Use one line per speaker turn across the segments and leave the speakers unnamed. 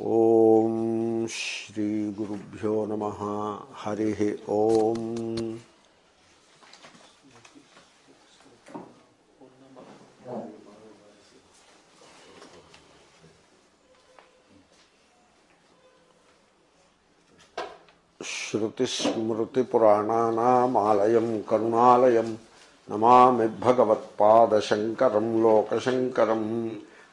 ॐ श्रीगुरुभ्यो नमः। हरिः ॐ श्रुतिस्मृतिपुराणानामालयं करुणालयं नमामि भगवत्पादशङ्करं लोकशङ्करम्।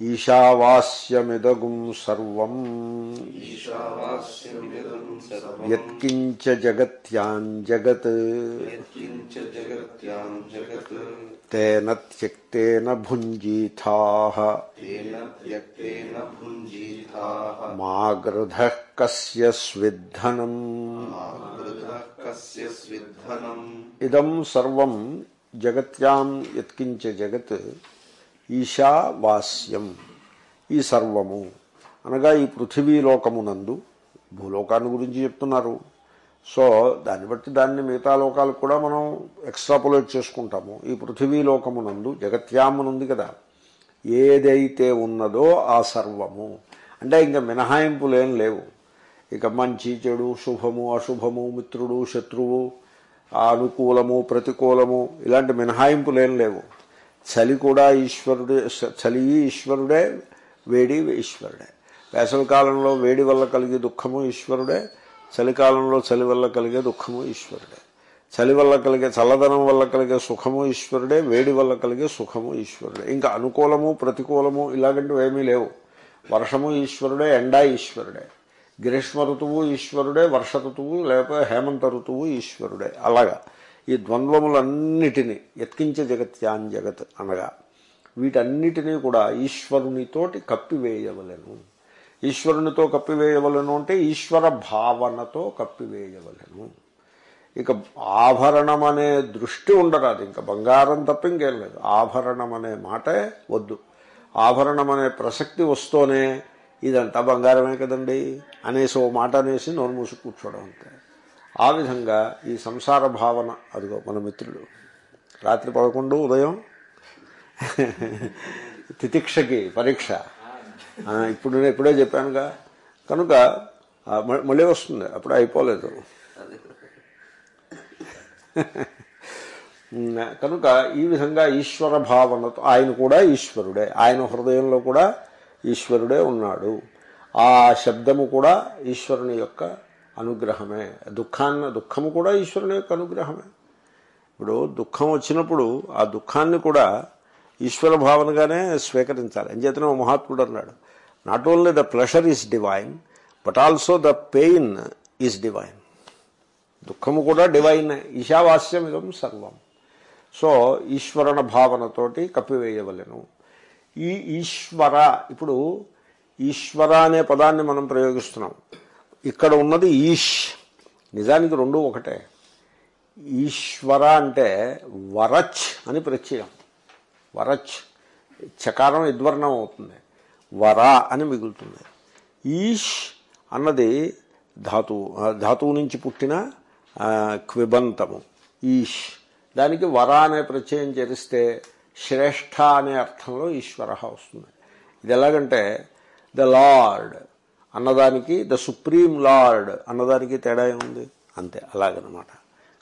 శాంతి ఈశావాస్యమిదగుం సర్వం
ఈశావాస్యమిదం సర్వం
యత్కించ జగత్యాన్ జగత్
యత్కించ జగత్యాం జగత్
తేన త్యక్తేన భుంజీథాః
తేన త్యక్తేన
ఈశావాస్యం ఈ సర్వము. అనగా ఈ పృథివీలోకమునందు భూలోకాన్ని గురించి చెప్తున్నారు. సో దాన్ని బట్టి దాన్ని మిగతా లోకాలు కూడా మనం ఎక్స్ట్రాపులేట్ చేసుకుంటాము. ఈ పృథివీలోకమునందు జగత్యామునుంది కదా. ఏదైతే ఉన్నదో ఆ సర్వము. అంటే ఇంకా మినహాయింపులేం లేవు. ఇక మంచి చెడు శుభము అశుభము మిత్రుడు శత్రువు అనుకూలము ప్రతికూలము ఇలాంటి మినహాయింపులేం లేవు. చలి కూడా ఈశ్వరుడే చలి ఈశ్వరుడే వేడి ఈశ్వరుడే. వేసవికాలంలో వేడి వల్ల కలిగే దుఃఖము ఈశ్వరుడే చలికాలంలో చలి వల్ల కలిగే దుఃఖము ఈశ్వరుడే. చలి వల్ల కలిగే చల్లదనం వల్ల కలిగే సుఖము ఈశ్వరుడే వేడి వల్ల కలిగే సుఖము ఈశ్వరుడే. ఇంకా అనుకూలము ప్రతికూలము ఇలాగంటివి ఏమీ లేవు. వర్షము ఈశ్వరుడే ఎండ ఈశ్వరుడే. గ్రీష్మ ఋతువు ఈశ్వరుడే వర్ష ఋతువు లేకపోతే హేమంత ఋతువు ఈశ్వరుడే. అలాగా. ఈ ద్వంద్వములన్నిటినీ ఎత్కించే జగత్యాన్ జగత్ అనగా వీటన్నిటినీ కూడా ఈశ్వరునితోటి కప్పివేయవలను. ఈశ్వరునితో కప్పివేయవలను అంటే ఈశ్వర భావనతో కప్పివేయవలను. ఇక ఆభరణం అనే దృష్టి ఉండరాదు ఇంకా బంగారం తప్ప ఇంకేం లేదు. ఆభరణం అనే మాటే వద్దు. ఆభరణం అనే ప్రసక్తి వస్తూనే ఇదంతా బంగారమే కదండి అనేసి ఓ మాట అనేసి నోరు మూసి కూర్చోవడం అంతే. ఆ విధంగా ఈ సంసార భావన అదిగో మన మిత్రుడు రాత్రి పదకొండు ఉదయం తితిక్షకి పరీక్ష. ఇప్పుడు నేను ఇప్పుడే చెప్పానుగా కనుక మళ్ళీ వస్తుంది అప్పుడు అయిపోలేదు. కనుక ఈ విధంగా ఈశ్వర భావనతో ఆయన కూడా ఈశ్వరుడే ఆయన హృదయంలో కూడా ఈశ్వరుడే ఉన్నాడు. ఆ శబ్దము కూడా ఈశ్వరుని యొక్క అనుగ్రహమే. దుఃఖాన్ని దుఃఖము కూడా ఈశ్వరుని యొక్క అనుగ్రహమే. ఇప్పుడు దుఃఖం వచ్చినప్పుడు ఆ దుఃఖాన్ని కూడా ఈశ్వర భావనగానే స్వీకరించాలి. అంచేతనే ఓ మహాత్ముడు అన్నాడు not only the pleasure is divine but also the pain is divine దుఃఖము కూడా డివైన్ ఈశావాస్యం ఇదం సర్వం. సో ఈశ్వరణ భావనతోటి కప్పివేయవలను. ఈ ఈశ్వర ఇప్పుడు ఈశ్వర అనే పదాన్ని మనం ప్రయోగిస్తున్నాం. ఇక్కడ ఉన్నది ఈష్. నిజానికి రెండు ఒకటే. ఈశ్వర అంటే వరచ్ అని ప్రత్యయం. వరచ్. చకారం ఇద్వర్ణం అవుతుంది. వర అని మిగులుతుంది. ఈష్ అన్నది ధాతువు ధాతువు నుంచి పుట్టిన క్విబంతము. ఈష్. దానికి వర అనే ప్రత్యయం చేరిస్తే శ్రేష్ఠ అనే అర్థంలో ఈశ్వర వస్తుంది. ఇది ఎలాగంటే ద లార్డ్ అన్నదానికి ద సుప్రీం లార్డ్ అన్నదానికి తేడా ఏముంది? అంతే అలాగనమాట.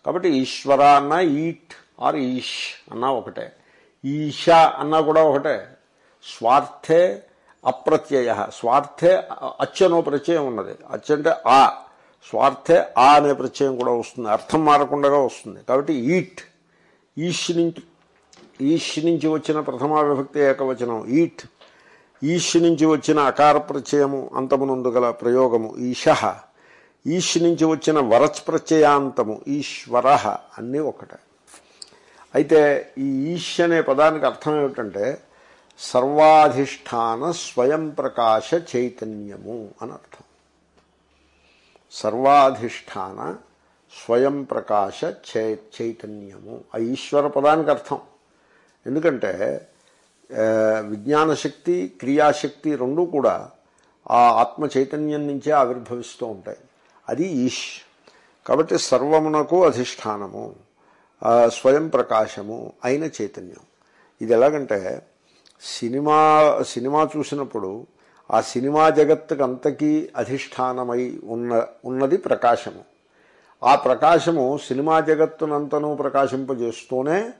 కాబట్టి ఈశ్వర అన్న ఈట్ ఆర్ ఈష్ అన్నా ఒకటే. ఈశ అన్నా కూడా ఒకటే. స్వార్థే అప్రత్యయ స్వార్థే అచ్చనో ప్రత్యయం ఉన్నది. అచ్చ అంటే ఆ. స్వార్థే ఆ అనే ప్రత్యయం కూడా వస్తుంది. అర్థం మారకుండా వస్తుంది. కాబట్టి ఈట్ ఈష్ నుంచి ఈష్ నుంచి వచ్చిన ప్రథమా విభక్తి ఏకవచనం ఈట్. ఈష్ నుంచి వచ్చిన అకార ప్రత్యయము అంతమునందు గల ప్రయోగము ఈశ. ఈష్ నుంచి వచ్చిన వరచ్ ప్రత్యయాంతము ఈశ్వర అన్నీ ఒకటే అయితే ఈ ఈష్ అనే పదానికి అర్థం ఏమిటంటే సర్వాధిష్టాన స్వయం ప్రకాశ చైతన్యము అని అర్థం. సర్వాధిష్టాన స్వయం ప్రకాశ చైతన్యము. ఆ ఈశ్వర పదానికి అర్థం. ఎందుకంటే విజ్ఞానశక్తి విజ్ఞాన శక్తి క్రియాశక్తి రెండూ కూడా ఆ ఆత్మ చైతన్యం నుంచే ఆవిర్భవిస్తూ ఉంటాయి. అది ఈష్. కాబట్టి సర్వమునకు అధిష్టానము స్వయం ప్రకాశము అయిన చైతన్యం. ఇది ఎలాగంటే సినిమా సినిమా చూసినప్పుడు ఆ సినిమా జగత్తుకు అంతకీ అధిష్టానమై ఉన్న ఉన్నది ప్రకాశము. ఆ ప్రకాశము సినిమా జగత్తునంతనూ ప్రకాశింపజేస్తూనే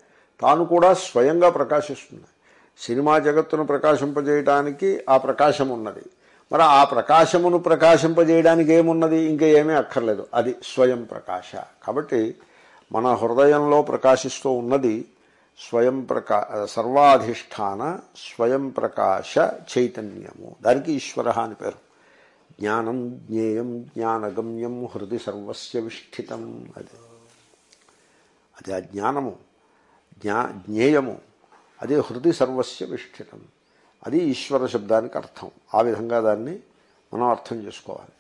తాను కూడా స్వయంగా ప్రకాశిస్తుంది. సినిమా జగత్తును ప్రకాశింపజేయడానికి ఆ ప్రకాశం ఉన్నది మరి ఆ ప్రకాశమును ప్రకాశింపజేయడానికి ఏమున్నది? ఇంకా ఏమీ అక్కర్లేదు. అది స్వయం ప్రకాశ. కాబట్టి మన హృదయంలో ప్రకాశిస్తూ ఉన్నది స్వయం ప్రకా సర్వాధిష్టాన స్వయం ప్రకాశ చైతన్యము. దానికి ఈశ్వర అని పేరు. జ్ఞానం జ్ఞేయం జ్ఞానగమ్యం హృది సర్వస్య విష్ఠితం. అది. అది ఆ జ్ఞానము. జ్ఞా జ్ఞేయము. అదే హృది సర్వస్య విష్ఠితం. అది ఈశ్వర శబ్దానికి అర్థం. ఆ విధంగా దాన్ని మనం అర్థం చేసుకోవాలి.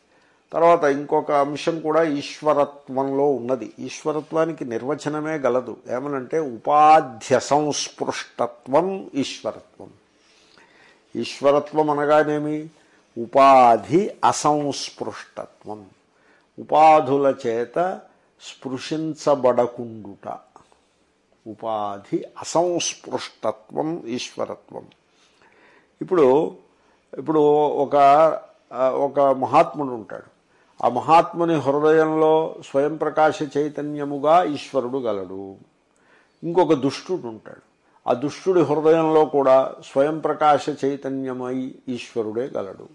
తర్వాత ఇంకొక అంశం కూడా ఈశ్వరత్వంలో ఉన్నది. ఈశ్వరత్వానికి నిర్వచనమే గలదు. ఏమనంటే ఉపాధ్య సంస్పృష్టత్వం ఈశ్వరత్వం. ఈశ్వరత్వం అనగానేమి? ఉపాధి అసంస్పృష్టత్వం. ఉపాధుల చేత స్పృశించబడకుండుట. ఉపాధి అసంస్పృష్టత్వం ఈశ్వరత్వం. ఇప్పుడు ఇప్పుడు ఒక ఒక మహాత్ముడు ఉంటాడు. ఆ మహాత్ముని హృదయంలో స్వయం ప్రకాశ చైతన్యముగా ఈశ్వరుడు గలడు. ఇంకొక దుష్టుడు ఉంటాడు. ఆ దుష్టుడి హృదయంలో కూడా స్వయం ప్రకాశ చైతన్యమై ఈశ్వరుడే గలడు.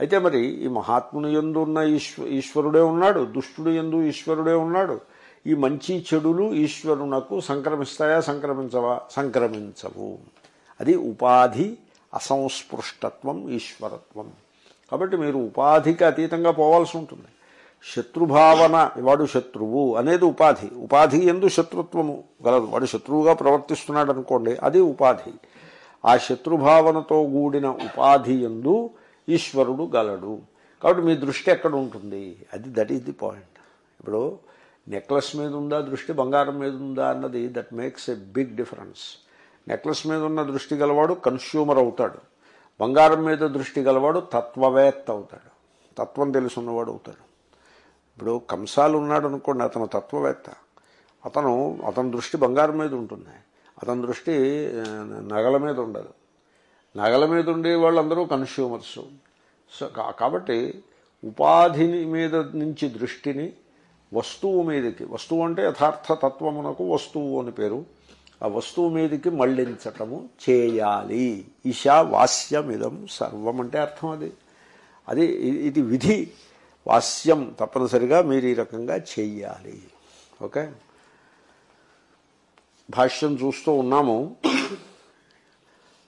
అయితే మరి ఈ మహాత్ముని ఎందు ఉన్న ఈశ్వ ఈశ్వరుడే ఉన్నాడు దుష్టుడు ఎందు ఈశ్వరుడే ఉన్నాడు. ఈ మంచి చెడులు ఈశ్వరునకు సంక్రమిస్తాయా సంక్రమించవా? సంక్రమించవు. అది ఉపాధి అసంస్పృష్టత్వం ఈశ్వరత్వం. కాబట్టి మీరు ఉపాధికి అతీతంగా పోవాల్సి ఉంటుంది. శత్రుభావన వాడు శత్రువు అనేది ఉపాధి. ఉపాధి ఎందు శత్రుత్వము గలదు. వాడు శత్రువుగా ప్రవర్తిస్తున్నాడు అనుకోండి అది ఉపాధి. ఆ శత్రుభావనతో కూడిన ఉపాధి ఎందు ఈశ్వరుడు గలడు. కాబట్టి మీ దృష్టి ఎక్కడ ఉంటుంది? అది దట్ ఈస్ ది పాయింట్ ఇప్పుడు నెక్లెస్ మీద ఉందా దృష్టి బంగారం మీద ఉందా అన్నది that makes a big difference necklace మీద ఉన్న దృష్టి గలవాడు కన్స్యూమర్ అవుతాడు. బంగారం మీద దృష్టి గలవాడు తత్వవేత్త అవుతాడు. తత్వం తెలుసున్నవాడు అవుతాడు. ఇప్పుడు కంసాలు ఉన్నాడు అనుకోండి అతను తత్వవేత్త. అతను అతని దృష్టి బంగారం మీద ఉంటుంది అతని దృష్టి నగల మీద ఉండదు. నగల మీద ఉండే వాళ్ళందరూ కన్స్యూమర్స్ సో కా- కాబట్టి ఉపాధిని మీద నుంచి దృష్టిని వస్తువు మీదకి వస్తువు అంటే యథార్థ తత్వమునకు వస్తువు అని పేరు. ఆ వస్తువు మీదకి మళ్ళించటము చేయాలి. ఈశా వాస్యమిదం సర్వం అంటే అర్థం అది. అది ఇది విధి. వాస్యం తప్పనిసరిగా మీరు ఈ రకంగా చెయ్యాలి. ఓకే? భాష్యం చూస్తూ ఉన్నాము.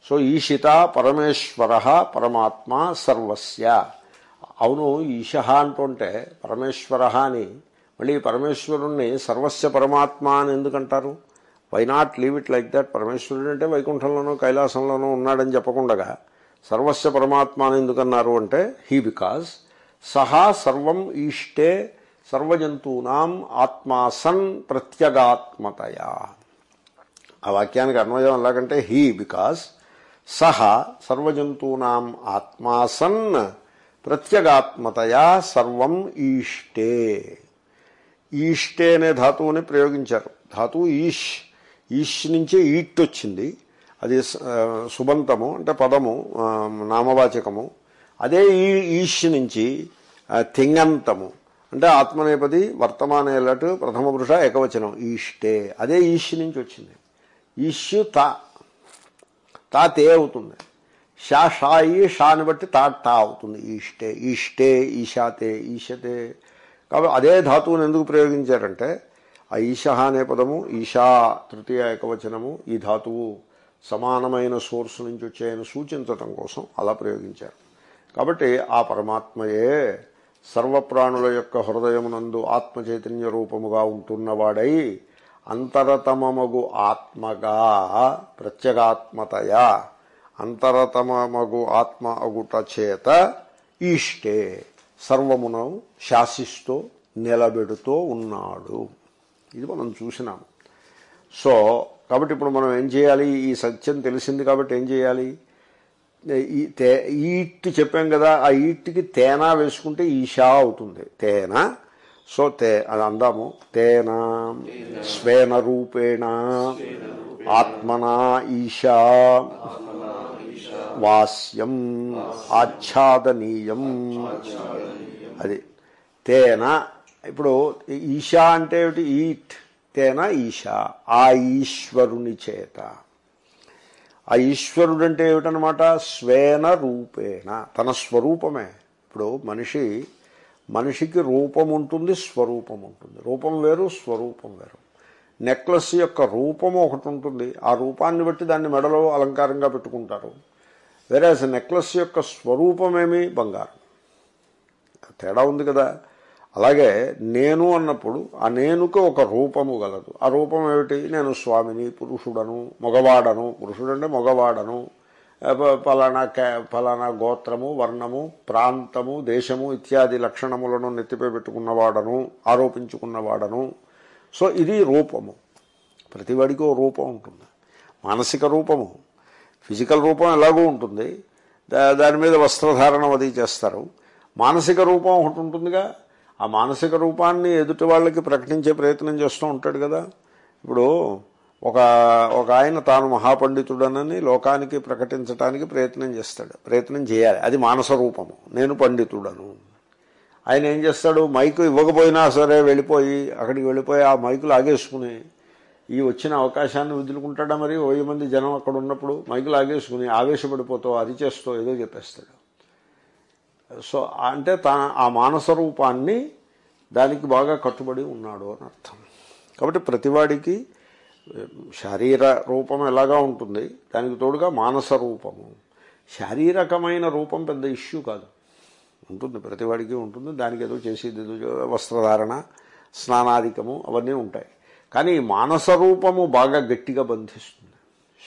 సో ఈషిత పరమేశ్వర పరమాత్మ సర్వస్య. అవును ఈశ అంటుంటే పరమేశ్వర అని మళ్ళీ పరమేశ్వరుణ్ణి సర్వస్య పరమాత్మ అని ఎందుకంటారు? Why not leave it like that పరమేశ్వరుడు అంటే వైకుంఠంలోనూ కైలాసంలోనూ ఉన్నాడని చెప్పకుండా సర్వస్య పరమాత్మ అని ఎందుకన్నారు అంటే హీ బికాజ్ సహా సర్వం ఈష్టే సర్వజంతూనాం ఆత్మాసన్ ప్రత్యగాత్మతయా. ఆ వాక్యానికి అన్వయం ఎలాగంటే హీ బికాజ్ సహ సర్వజంతూనాం ఆత్మాసన్ ప్రత్యగాత్మతయా సర్వం ఈష్టే. ఈష్టే అనే ధాతువుని ప్రయోగించారు. ధాతువు ఈష్. ఈష్ నుంచే ఈట్ వచ్చింది. అది సుబంతము అంటే పదము నామవాచకము. అదే ఈ ఈష్ నుంచి తింగంతము. అంటే ఆత్మనేపది వర్తమానేలటు ప్రథమ పురుష ఏకవచనం. ఈష్టే. అదే ఈష్ నుంచి వచ్చింది. ఈష్యు తా. తా తే అవుతుంది. షా షా ఈ షాని బట్టి తా టా అవుతుంది. ఈష్టే. ఈష్టే ఈషాతే ఈషతే కాబట్టి అదే ధాతువుని ఎందుకు ప్రయోగించారంటే ఆ ఈశ అనే పదము ఈశా తృతీయ ఏకవచనము ఈ ధాతువు సమానమైన సోర్స్ నుంచి వచ్చాయని సూచించటం కోసం అలా ప్రయోగించారు. కాబట్టి ఆ పరమాత్మయే సర్వప్రాణుల యొక్క హృదయమునందు ఆత్మ చైతన్య రూపముగా ఉంటున్నవాడై అంతరతమమగు ఆత్మగా ప్రత్యేగాత్మతయా అంతరతమమగు ఆత్మ అగుట చేత ఈష్టే. సర్వమును శాసిస్తూ నిలబెడుతూ ఉన్నాడు. ఇది మనం చూసినాము సో కాబట్టి ఇప్పుడు మనం ఏం చేయాలి? ఈ సత్యం తెలిసింది కాబట్టి ఏం చేయాలి? ఈ తే ఈట్ చెప్పాం కదా ఆ ఈట్కి తేనా వేసుకుంటే ఈషా అవుతుంది. తేనా? సో తే అది అందాము. తేనా స్వేన రూపేణ ఆత్మనా ఈషా. వాస్యం ఆచ్ఛాదనీయం. అది తేన ఇప్పుడు ఈశా అంటే ఏమిటి? ఈట్. తేన ఈశా. ఆ ఈశ్వరుని చేత. ఆ ఈశ్వరుడు అంటే ఏమిటనమాట? స్వేన రూపేణ. తన స్వరూపమే. ఇప్పుడు మనిషి మనిషికి రూపం ఉంటుంది స్వరూపం ఉంటుంది. రూపం వేరు స్వరూపం వేరు. నెక్లెస్ యొక్క రూపం ఒకటి ఉంటుంది. ఆ రూపాన్ని బట్టి దాన్ని మెడలో అలంకారంగా పెట్టుకుంటారు. వేరే నెక్లెస్ యొక్క స్వరూపమేమి? బంగారం. తేడా ఉంది కదా. అలాగే నేను అన్నప్పుడు ఆ నేనుకు ఒక రూపము గలదు. ఆ రూపం ఏమిటి? నేను స్వామిని పురుషుడను మగవాడను. పురుషుడంటే మగవాడను. ఫలానా ఫలానా గోత్రము వర్ణము ప్రాంతము దేశము ఇత్యాది లక్షణములను నెత్తిపై పెట్టుకున్నవాడను ఆరోపించుకున్నవాడను. సో ఇది రూపము. ప్రతివాడికి ఓ రూపం ఉంటుంది. మానసిక రూపము. ఫిజికల్ రూపం ఎలాగో ఉంటుంది. దా- దాని మీద వస్త్రధారణం అది చేస్తారు. మానసిక రూపం ఒకటి ఉంటుందిగా. ఆ మానసిక రూపాన్ని ఎదుటి వాళ్ళకి ప్రకటించే ప్రయత్నం చేస్తూ ఉంటాడు కదా. ఇప్పుడు ఒక ఒక ఆయన తాను మహాపండితుడనని లోకానికి ప్రకటించడానికి ప్రయత్నం చేస్తాడు. ప్రయత్నం చేయాలి. అది మానస రూపము. నేను పండితుడను. ఆయన ఏం చేస్తాడు? మైకు ఇవ్వకపోయినా సరే వెళ్ళిపోయి అక్కడికి వెళ్ళిపోయి ఆ మైకు లాగేసుకుని ఈ వచ్చిన అవకాశాన్ని వదులుకుంటాడా మరి? వెయ్యి మంది జనం అక్కడ ఉన్నప్పుడు మైకు లాగేసుకుని అది అరిచేస్తూ ఏదో చెప్పేస్తాడు. సో అంటే తా ఆ మానస రూపాన్ని దానికి బాగా కట్టుబడి ఉన్నాడు అని అర్థం. కాబట్టి ప్రతివాడికి శారీర రూపం ఎలాగా ఉంటుంది? దానికి తోడుగా మానస రూపము. శారీరకమైన రూపం పెద్ద ఇష్యూ కాదు. ఉంటుంది ప్రతివాడికి ఉంటుంది. దానికి ఏదో చేసేది ఏదో వస్త్రధారణ స్నానాధికము అవన్నీ ఉంటాయి. కానీ మానస రూపము బాగా గట్టిగా బంధిస్తుంది.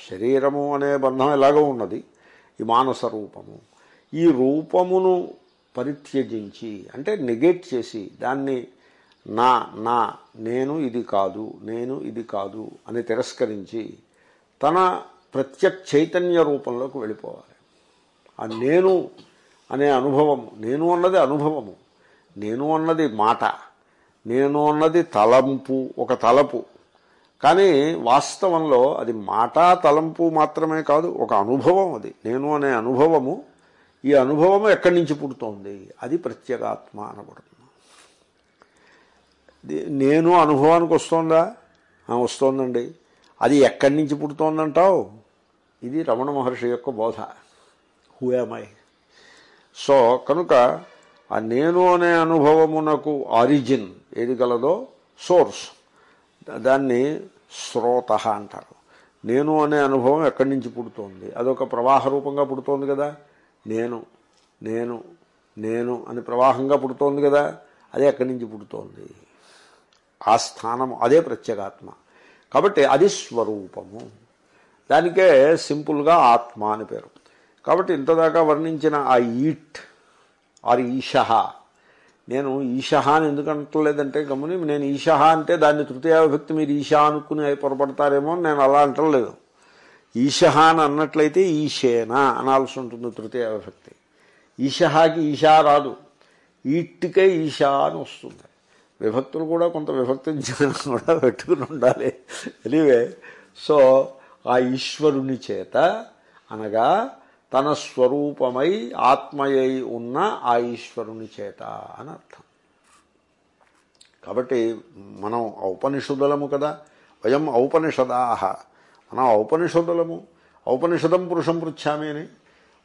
శరీరము అనే బంధం ఎలాగో ఉన్నది? ఈ మానస రూపము. ఈ రూపమును పరిత్యజించి అంటే నెగెట్ చేసి దాన్ని నా నా నేను ఇది కాదు నేను ఇది కాదు అని తిరస్కరించి తన ప్రత్యక్ చైతన్య రూపంలోకి వెళ్ళిపోవాలి. ఆ నేను అనే అనుభవము నేను అన్నది అనుభవము నేను అన్నది మాట నేను అన్నది తలంపు ఒక తలపు. కానీ వాస్తవంలో అది మాట తలంపు మాత్రమే కాదు ఒక అనుభవం అది. నేను అనే అనుభవము ఈ అనుభవము ఎక్కడి నుంచి పుడుతోంది? అది ప్రత్యేగాత్మ అనబడుతుంది. నేను అనుభవానికి వస్తోందా? వస్తోందండి. అది ఎక్కడి నుంచి పుడుతోందంటావు? ఇది రమణ మహర్షి యొక్క బోధ. హూఎమై సో కనుక ఆ నేను అనే అనుభవమునకు ఆరిజిన్ ఏది గలదో సోర్స్ దాన్ని శ్రోత అంటారు. నేను అనే అనుభవం ఎక్కడి నుంచి పుడుతోంది? అదొక ప్రవాహ రూపంగా పుడుతోంది కదా? నేను నేను నేను అని ప్రవాహంగా పుడుతోంది కదా? అది ఎక్కడి నుంచి పుడుతోంది? ఆ స్థానము అదే ప్రత్యేగాత్మ. కాబట్టి అది స్వరూపము. దానికే సింపుల్గా ఆత్మ అని పేరు. కాబట్టి ఇంతదాకా వర్ణించిన ఆ ఈట్ ఆర్ ఈషహ నేను ఈషహ అని ఎందుకు అంటలేదంటే గమని నేను ఈషహ అంటే దాన్ని తృతీయ విభక్తి మీరు ఈషా అనుకుని పొరపడతారేమో నేను అలా అంటలేదు. ఈషహ అని అన్నట్లయితే ఈశేన అనాల్సి ఉంటుంది తృతీయ విభక్తి ఈషహాకి ఈషా రాదు. ఈట్టికే ఈషా అని వస్తుంది. విభక్తులు కూడా కొంత విభక్తి జ్ఞానం కూడా పెట్టుకుని ఉండాలి. ఎనివే సో ఆ ఈశ్వరుని చేత అనగా తన స్వరూపమై ఆత్మయై ఉన్న ఆ ఈశ్వరుని చేత అని అర్థం. కాబట్టి మనం ఔపనిషదులము కదా. వయం ఔపనిషదాహ మనం ఔపనిషదులము. ఔపనిషదం పురుషం పృచ్చామి అని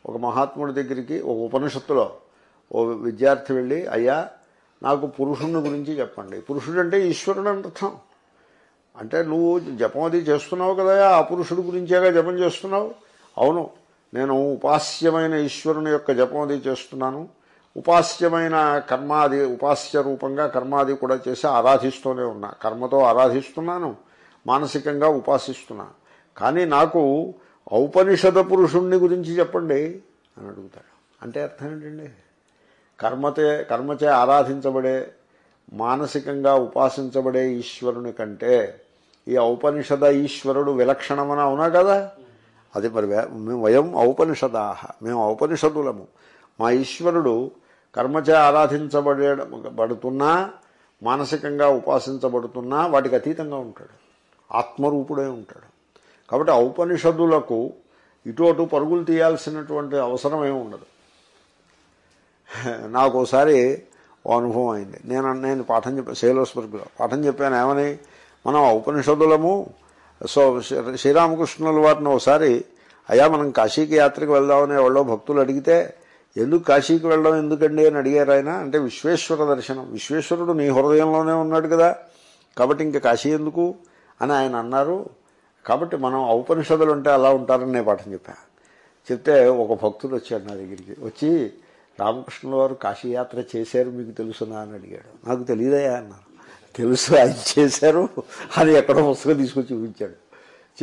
ఒక మహాత్ముడి దగ్గరికి ఒక ఉపనిషత్తులో ఓ విద్యార్థి వెళ్ళి అయ్యా నాకు పురుషుని గురించి చెప్పండి. పురుషుడు అంటే ఈశ్వరుడు అర్థం. అంటే నువ్వు జపం అది చేస్తున్నావు కదా ఆ పురుషుడు గురించేగా జపం చేస్తున్నావు? అవును. నేను ఉపాస్యమైన ఈశ్వరుని యొక్క జపం అది చేస్తున్నాను. ఉపాస్యమైన కర్మాది ఉపాస్య రూపంగా కర్మాది కూడా చేసి ఆరాధిస్తూనే ఉన్నా. కర్మతో ఆరాధిస్తున్నాను మానసికంగా ఉపాసిస్తున్నా. కానీ నాకు ఔపనిషద పురుషుణ్ణి గురించి చెప్పండి అని అడుగుతాడు. అంటే అర్థం ఏంటండి? కర్మతే కర్మచే ఆరాధించబడే మానసికంగా ఉపాసించబడే ఈశ్వరుని కంటే ఈ ఔపనిషద ఈశ్వరుడు విలక్షణమని అవునా కదా? అది మరి మేము వయం ఔపనిషదా మేము ఔపనిషదులము. మా ఈశ్వరుడు కర్మచే ఆరాధించబడే బడుతున్నా మానసికంగా ఉపాసించబడుతున్నా వాటికి అతీతంగా ఉంటాడు. ఆత్మరూపుడే ఉంటాడు. కాబట్టి ఔపనిషదులకు ఇటు అటు పరుగులు తీయాల్సినటువంటి అవసరం ఏమి ఉండదు. నాకు ఒకసారి ఓ అనుభవం అయింది. నేను నేను పాఠం చెప్పాను శైలోస్వర్గ్లో పాఠం చెప్పాను ఏమని? మనం ఉపనిషదులము సో శ్రీ- శ్రీరామకృష్ణుల వారిని ఒకసారి అయ్యా మనం కాశీకి యాత్రకు వెళ్దామని ఎవరో భక్తులు అడిగితే ఎందుకు కాశీకి వెళ్ళడం ఎందుకండి? అని అడిగారు ఆయన. అంటే విశ్వేశ్వర దర్శనం. విశ్వేశ్వరుడు నీ హృదయంలోనే ఉన్నాడు కదా కాబట్టి ఇంకా కాశీ ఎందుకు? అని ఆయన అన్నారు. కాబట్టి మనం ఔపనిషదులు ఉంటే అలా ఉంటారని నేను పాఠం చెప్పాను చెప్తే ఒక భక్తుడు వచ్చాడు నా దగ్గరికి. వచ్చి రామకృష్ణుల వారు కాశీయాత్ర చేశారు మీకు తెలుసునా? అని అడిగాడు. నాకు తెలియదయా అన్నారు. తెలుసు ఆయన చేశారు. అని ఎక్కడో పుస్తకం తీసుకొచ్చి చూపించాడు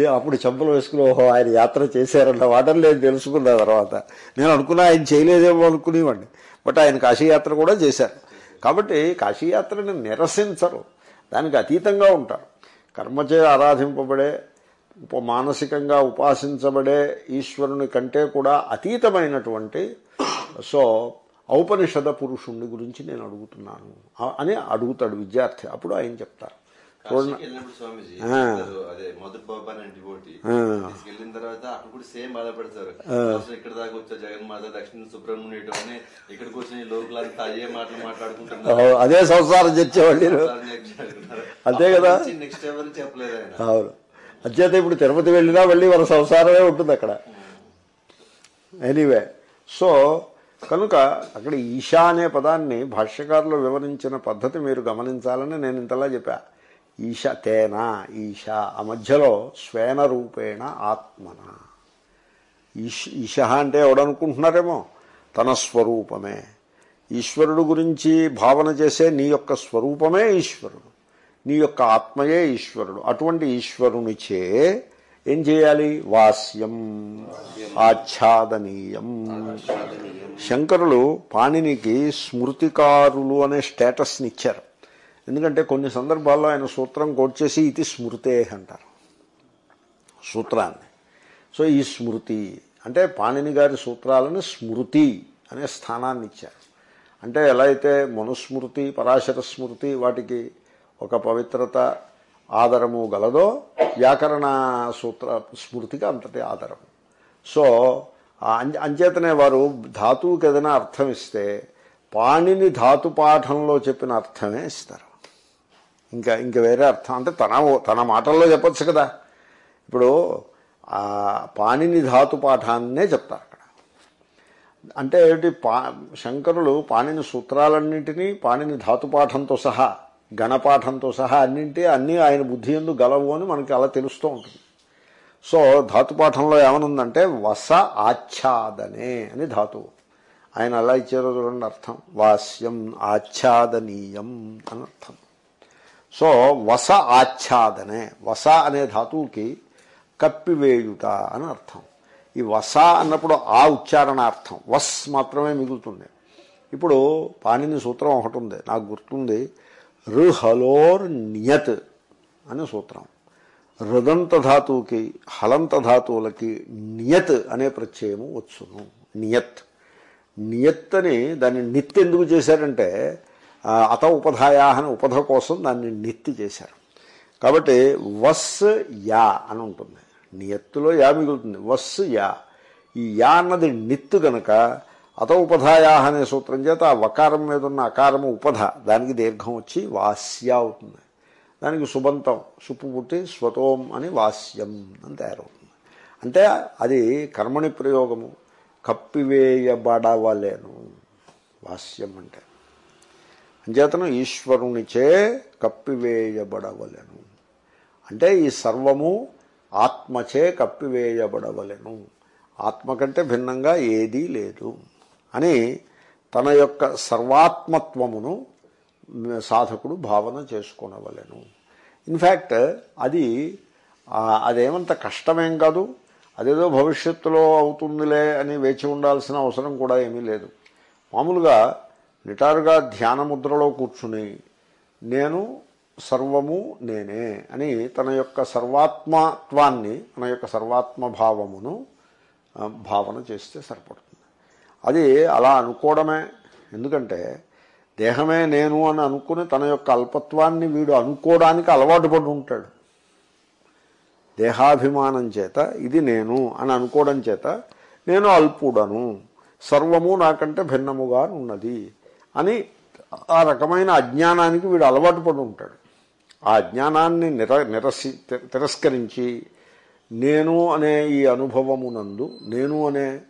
చే- అప్పుడు చెంపలు వేసుకుని ఓహో ఆయన యాత్ర చేశారన్న వాటర్ లేదు తెలుసుకున్న తర్వాత నేను అనుకున్నా ఆయన చేయలేదేమో అనుకునేవాడిని. బట్ ఆయన కాశీయాత్ర కూడా చేశారు. కాబట్టి కాశీయాత్రని నిరసించరు. దానికి అతీతంగా ఉంటారు. కర్మచే ఆరాధింపబడే ఉప మానసికంగా ఉపాసించబడే ఈశ్వరుని కంటే కూడా అతీతమైనటువంటి సో ఔపనిషద పురుషుణ్ణి గురించి నేను అడుగుతున్నాను. అని అడుగుతాడు విద్యార్థి. అప్పుడు ఆయన చెప్తారు.
తీసుకెళ్ళిన తర్వాత అక్కడ కూడా సేమ్ బాధపడతారు. ఇక్కడ దాకా వచ్చా జగన్మాత దక్షిణ సుబ్రహ్మణ్యం అని ఇక్కడికి వచ్చిన ఈ లోకులంతా అయ్యే మాటలు మాట్లాడుకుంటున్నారు.
అదే సంసారం చర్చేవాళ్ళు అంతే కదా?
నెక్స్ట్ ఎవరు చెప్పలేదు
అవును. ఇప్పుడు తిరుపతి వెళ్ళినా మళ్ళీ మన సంసారమే ఉంటుంది అక్కడ. ఎనీవే సో కనుక అక్కడ ఈశా అనే పదాన్ని భాష్యకారులు వివరించిన పద్ధతి మీరు గమనించాలని నేను ఇంతలా చెప్పా. ఈశ తేన ఈశ ఆ మధ్యలో స్వేన రూపేణ ఆత్మన. ఈశ ఈశ అంటే ఎవడనుకుంటున్నారేమో? తన స్వరూపమే. ఈశ్వరుడు గురించి భావన చేసే నీ యొక్క స్వరూపమే ఈశ్వరుడు. నీ యొక్క ఆత్మయే ఈశ్వరుడు. అటువంటి ఈశ్వరునిచే ఏం చేయాలి? వాస్యం. ఆచ్ఛాదనీయం. శంకరులు పాణినికి స్మృతికారులు అనే స్టేటస్ని ఇచ్చారు. ఎందుకంటే కొన్ని సందర్భాల్లో ఆయన సూత్రం కోట్ చేసి ఇది స్మృతే అంటారు. సూత్రాన్ని. సో ఈ స్మృతి. అంటే పాణిని గారి సూత్రాలను స్మృతి అనే స్థానాన్ని ఇచ్చారు. అంటే ఎలా అయితే మనుస్మృతి పరాశర స్మృతి వాటికి ఒక పవిత్రత ఆదరము గలదో వ్యాకరణ సూత్ర స్మృతికి అంతటి ఆదరం. సో అంచేతనే వారు ధాతువుకి ఏదైనా అర్థం ఇస్తే పాణిని ధాతు పాఠంలో చెప్పిన అర్థమే ఇస్తారు. ఇంకా ఇంకా వేరే అర్థం అంటే తన తన మాటల్లో చెప్పచ్చు కదా. ఇప్పుడు పాణిని ధాతు పాఠాన్నే చెప్తారు అక్కడ. అంటే ఏమిటి పా శంకరులు పాణిని సూత్రాలన్నింటినీ పాణిని ధాతుపాఠంతో సహా గణపాఠంతో సహా అన్నింటి అన్నీ ఆయన బుద్ధి ఎందు గలవు అని మనకి అలా తెలుస్తూ ఉంటుంది. సో ధాతుపాఠంలో ఏమనుందంటే వస ఆచ్ఛాదనే అని ధాతువు. ఆయన అలా ఇచ్చారో చూడండి అర్థం. వాస్యం ఆచ్ఛాదనీయం అని అర్థం. సో వస ఆచ్ఛాదనే వస అనే ధాతువుకి కప్పివేయుట అని అర్థం. ఈ వస అన్నప్పుడు ఆ ఉచ్చారణార్థం వస్ మాత్రమే మిగులుతుంది. ఇప్పుడు పాణిని సూత్రం ఒకటి ఉంది. నాకు గుర్తుంది. రుహలోర్ నియత్ అని సూత్రం. రుదంత ధాతువుకి హలంత ధాతువులకి నియత్ అనే ప్రత్యయము వచ్చును. నియత్. నియత్ అని దాన్ని నిత్ ఎందుకు చేశారంటే అత ఉపధాయా అనే ఉపధ కోసం దాన్ని నిత్తి చేశారు. కాబట్టి వస్ యా అని ఉంటుంది. నియత్తులో యా మిగులుతుంది. వస్ యా. ఈ యా అన్నది నిత్తు గనక అత ఉపధాయా అనే సూత్రం చేత ఆ వకారం మీద ఉన్న అకారము ఉపధ. దానికి దీర్ఘం వచ్చి వాస్య అవుతుంది. దానికి సుబంతం సుప్పు పుట్టి స్వతోం అని వాస్యం అని తయారవుతుంది. అంటే అది కర్మణి ప్రయోగము. కప్పివేయబడవలేను వాస్యం అంటే. అంచేతను ఈశ్వరునిచే కప్పివేయబడవలెను అంటే ఈ సర్వము ఆత్మచే కప్పివేయబడవలెను ఆత్మ కంటే భిన్నంగా ఏదీ లేదు. అని తన యొక్క సర్వాత్మత్వమును సాధకుడు భావన చేసుకునవలను. ఇన్ఫ్యాక్ట్ అది అదేమంత కష్టమేం కాదు. అదేదో భవిష్యత్తులో అవుతుందిలే అని వేచి ఉండాల్సిన అవసరం కూడా ఏమీ లేదు. మామూలుగా నిటారుగా ధ్యాన ముద్రలో కూర్చుని నేను సర్వము నేనే అని తన యొక్క సర్వాత్మత్వాన్ని తన యొక్క సర్వాత్మ భావమును భావన చేస్తే సరిపడుతుంది అది అలా అనుకోవడమే. ఎందుకంటే దేహమే నేను అని అనుకుని తన యొక్క అల్పత్వాన్ని వీడు అనుకోవడానికి అలవాటు పడి ఉంటాడు. దేహాభిమానం చేత ఇది నేను అని అనుకోవడం చేత నేను అల్పుడను. సర్వము నాకంటే భిన్నముగా ఉన్నది అని ఆ రకమైన అజ్ఞానానికి వీడు అలవాటు పడి ఉంటాడు. ఆ అజ్ఞానాన్ని నిర నిరసి తి- తిరస్కరించి నేను అనే ఈ అనుభవమునందు నేను అనే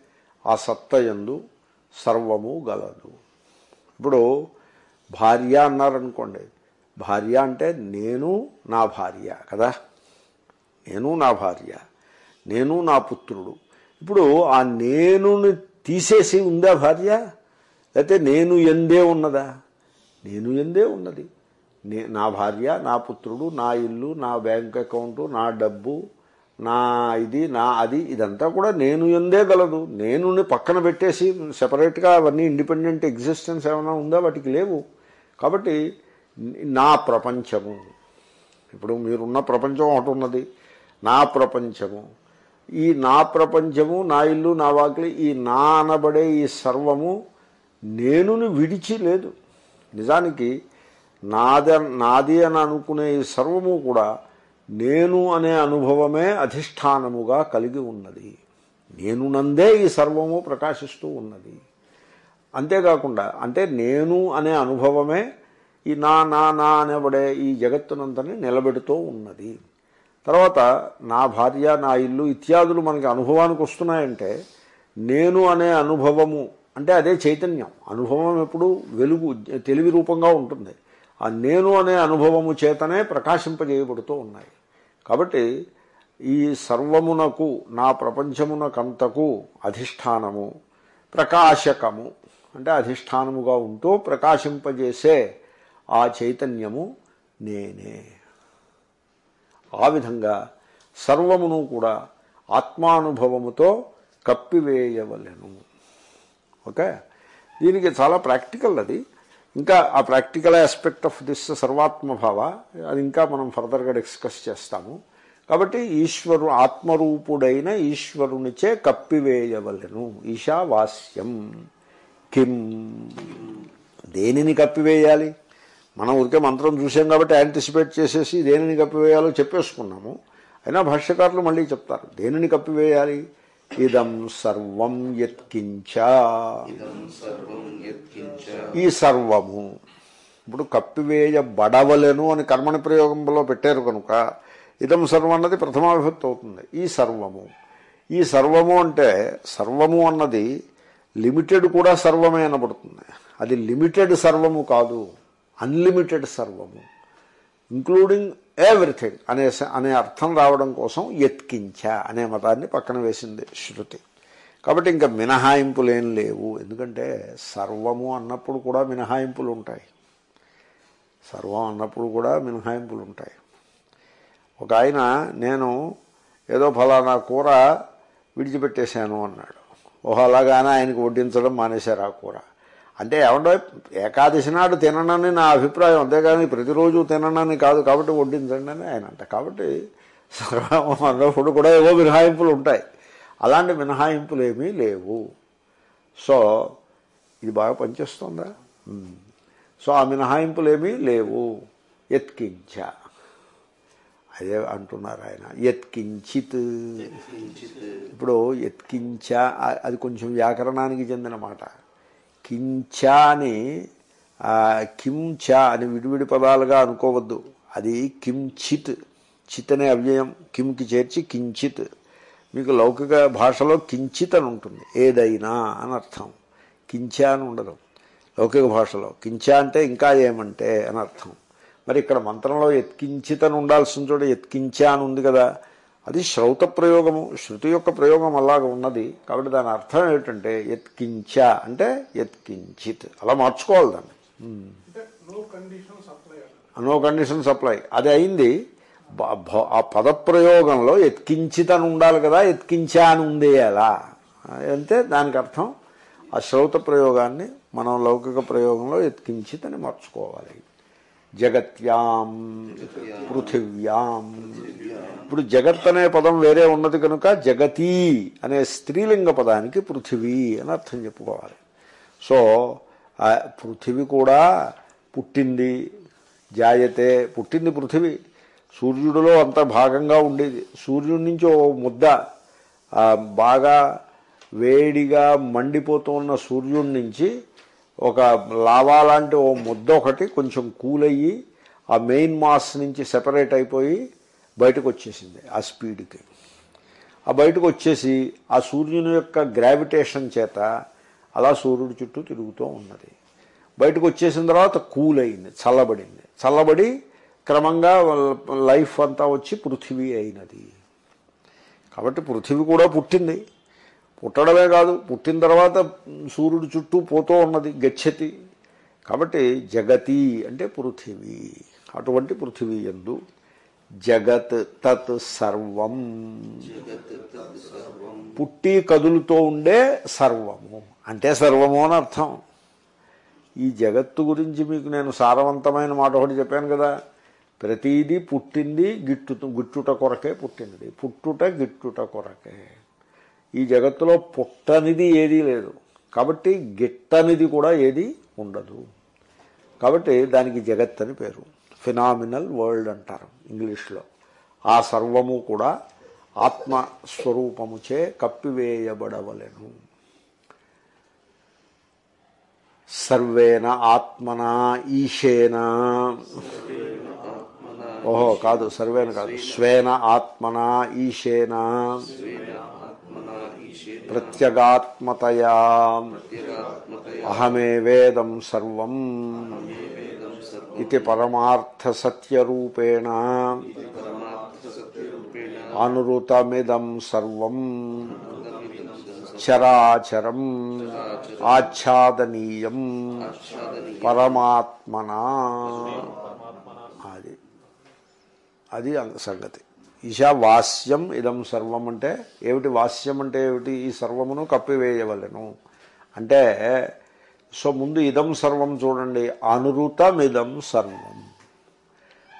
ఆ సత్తయందు సర్వము గలదు. ఇప్పుడు భార్య అన్నారనుకోండి భార్య అంటే నేను నా భార్య కదా? నేను నా భార్య నేను నా పుత్రుడు. ఇప్పుడు ఆ నేనుని తీసేసి ఉందా భార్య? లేకపోతే నేను ఎందే ఉన్నదా? నేను ఎందే ఉన్నది? నే నా భార్య నా పుత్రుడు నా ఇల్లు నా బ్యాంక్ అకౌంటు నా డబ్బు నా ఇది నా అది ఇదంతా కూడా నేను ఎందే గలదు? నేనుని పక్కన పెట్టేసి సెపరేట్గా అవన్నీ ఇండిపెండెంట్ ఎగ్జిస్టెన్స్ ఏమైనా ఉందా? వాటికి లేవు. కాబట్టి నా ప్రపంచము. ఇప్పుడు మీరున్న ప్రపంచం ఒకటి ఉన్నది. నా ప్రపంచము. ఈ నా ప్రపంచము నా ఇల్లు నా వాకిలి ఈ నా అనబడే ఈ సర్వము నేనుని విడిచి లేదు. నిజానికి నాద నాది అని అనుకునే ఈ సర్వము కూడా నేను అనే అనుభవమే అధిష్టానముగా కలిగి ఉన్నది. నేను నందే ఈ సర్వము ప్రకాశిస్తూ ఉన్నది. అంతేకాకుండా అంటే నేను అనే అనుభవమే ఈ నా నా నా అనేబడే ఈ జగత్తునంతని నిలబెడుతూ ఉన్నది. తర్వాత నా భార్య నా ఇల్లు ఇత్యాదులు మనకి అనుభవానికి వస్తున్నాయంటే నేను అనే అనుభవము అంటే అదే చైతన్యం. అనుభవం ఎప్పుడు వెలుగు తెలివి రూపంగా ఉంటుంది. ఆ నేను అనే అనుభవము చేతనే ప్రకాశింపజేయబడుతూ ఉన్నాయి. కాబట్టి ఈ సర్వమునకు నా ప్రపంచమునకంతకు అధిష్టానము ప్రకాశకము అంటే అధిష్టానముగా ఉంటూ ప్రకాశింపజేసే ఆ చైతన్యము నేనే. ఆ విధంగా సర్వమును కూడా ఆత్మానుభవముతో కప్పివేయవలెను. ఓకే? దీనికి చాలా ప్రాక్టికల్ అది. ఇంకా ఆ ప్రాక్టికల్ ఆస్పెక్ట్ ఆఫ్ దిస్ సర్వాత్మభావ అది ఇంకా మనం ఫర్దర్గా డిస్కస్ చేస్తాము. కాబట్టి ఈశ్వరు ఆత్మరూపుడైన ఈశ్వరునిచే కప్పివేయవలెను. ఈశావాస్యం. కిం. దేనిని కప్పివేయాలి? మనం ఊరికే మంత్రం చూసాం కాబట్టి యాంటిసిపేట్ చేసేసి దేనిని కప్పివేయాలో చెప్పేసుకున్నాము. అయినా భాష్యకారులు మళ్ళీ చెప్తారు దేనిని కప్పివేయాలి? ఇదం సర్వం యత్కించ. ఈ సర్వము. ఇప్పుడు కప్పివేయబడవలెను అని కర్మని ప్రయోగంలో పెట్టారు కనుక ఇదం సర్వం అన్నది ప్రథమావిభక్తి అవుతుంది. ఈ సర్వము. ఈ సర్వము అంటే సర్వము అన్నది లిమిటెడ్ కూడా సర్వమే అనబడుతుంది. అది లిమిటెడ్ సర్వము కాదు. అన్లిమిటెడ్ సర్వము. ఇంక్లూడింగ్ ఎవ్రీథింగ్ అనే అనే అర్థం రావడం కోసం ఎత్కించ అనే మతాన్ని పక్కన వేసింది శృతి. కాబట్టి ఇంకా మినహాయింపులు ఏం లేవు. ఎందుకంటే సర్వము అన్నప్పుడు కూడా మినహాయింపులు ఉంటాయి సర్వం అన్నప్పుడు కూడా మినహాయింపులు ఉంటాయి ఒక ఆయన నేను ఏదో ఫలానా కూర విడిచిపెట్టేశాను అన్నాడు. ఓహో అలాగానే ఆయనకు వడ్డించడం మానేశారు ఆ కూర. అంటే ఏమంటే ఏకాదశి నాడు తిననని నా అభిప్రాయం. అంతేగాని ప్రతిరోజు తిననని కాదు కాబట్టి వడ్డించండి అని ఆయన అంట. కాబట్టి అన్నప్పుడు కూడా ఏవో మినహాయింపులు ఉంటాయి. అలాంటి మినహాయింపులు ఏమీ లేవు. సో ఇది బాగా పనిచేస్తుందా. సో ఆ మినహాయింపులు ఏమీ లేవు. ఎత్కించ అదే అంటున్నారు ఆయన. ఎత్కించిత్
కించిత్
ఇప్పుడు ఎత్కించ అది కొంచెం వ్యాకరణానికి చెందిన మాట. కించా అని కించా కించ అని విడివిడి పదాలుగా అనుకోవద్దు. అది కించిత్ చిత్ అనే అవ్యయం. కింకి చేర్చి కించిత్. మీకు లౌకిక భాషలో కించిత్ అని ఉంటుంది. ఏదైనా అని అర్థం. కించా అని ఉండదు. లౌకిక భాషలో కించా అంటే ఇంకా ఏమంటే అని అర్థం. మరి ఇక్కడ మంత్రంలో ఎత్కించిత్ అని ఉండాల్సిన చోట ఎత్కించా అని ఉంది కదా. అది శ్రౌత ప్రయోగము శృతి యొక్క ప్రయోగం అలాగ ఉన్నది. కాబట్టి దాని అర్థం ఏమిటంటే ఎత్కించ అంటే ఎత్కించిత్ అలా మార్చుకోవాలి దాన్ని.
నో కండిషన్ సప్లై
అది అయింది. ఆ పదప్రయోగంలో ఎత్కించిత్ అని ఉండాలి కదా ఎత్కించా అని ఉందేయాలా అంటే దానికి అర్థం. ఆ శ్రౌత ప్రయోగాన్ని మనం లౌకిక ప్రయోగంలో ఎత్కించిత్ అని మార్చుకోవాలి. జగత్యాం పృథివ్యాం. ఇప్పుడు జగత్ అనే పదం వేరే ఉన్నది కనుక జగతి అనే స్త్రీలింగ పదానికి పృథివీ అని అర్థం చెప్పుకోవాలి. సో పృథివీ పృథివి కూడా పుట్టింది జాయతే పుట్టింది పృథివీ. సూర్యుడిలో అంత భాగంగా ఉండేది. సూర్యుడి నుంచి ఓ ముద్ద బాగా వేడిగా మండిపోతూ ఉన్న సూర్యుడి నుంచి ఒక లావా లాంటి ఓ ముద్ద ఒకటి కొంచెం కూల్ అయ్యి ఆ మెయిన్ మాస్ నుంచి సెపరేట్ అయిపోయి బయటకు వచ్చేసింది ఆ స్పీడ్కి. ఆ బయటకు వచ్చేసి ఆ సూర్యుని యొక్క గ్రావిటేషన్ చేత అలా సూర్యుడి చుట్టూ తిరుగుతూ ఉన్నది. బయటకు వచ్చేసిన తర్వాత కూల్ అయింది చల్లబడింది. చల్లబడి క్రమంగా లైఫ్ అంతా వచ్చి పృథివీ అయినది. కాబట్టి పృథివీ కూడా పుట్టింది. పుట్టడమే కాదు పుట్టిన తర్వాత సూర్యుడు చుట్టూ పోతూ ఉన్నది గచ్చతి. కాబట్టి జగతి అంటే పృథివీ. అటువంటి పృథివీ ఎందు జగత్ తత్ సర్వం. పుట్టి కదులుతో ఉండే సర్వము. అంటే సర్వము అని అర్థం. ఈ జగత్తు గురించి మీకు నేను సారవంతమైన మాట ఒకటి చెప్పాను కదా. ప్రతిదీ పుట్టింది గిట్టు గిట్టుట కొరకే పుట్టినది. పుట్టుట గిట్టుట కొరకే. ఈ జగత్తులో పుట్టనిది ఏదీ లేదు. కాబట్టి గిట్టనిది కూడా ఏది ఉండదు. కాబట్టి దానికి జగత్ అని పేరు. ఫినామినల్ వరల్డ్ అంటారు ఇంగ్లీష్లో. ఆ సర్వము కూడా ఆత్మస్వరూపముచే కప్పివేయబడవలెను. సర్వేన ఆత్మన ఈశేన. ఓహో కాదు సర్వేన కాదు. స్వేన ఆత్మన ఈశేన. ప్రత్యగాత్మతయా. అహమే వేదం సర్వం ఇది పరమార్థ అనురుతమిదం సర్వం చరాచరం ఆచ్ఛాదనీయం పరమాత్మనా. అది. అది సంగతి. ఈశా వాస్యం ఇదం సర్వం అంటే ఏమిటి వాస్యం అంటే ఏమిటి? ఈ సర్వమును కప్పివేయవలెను. అంటే సో ముందు ఇదం సర్వం చూడండి. అనురుతమిదం సర్వం.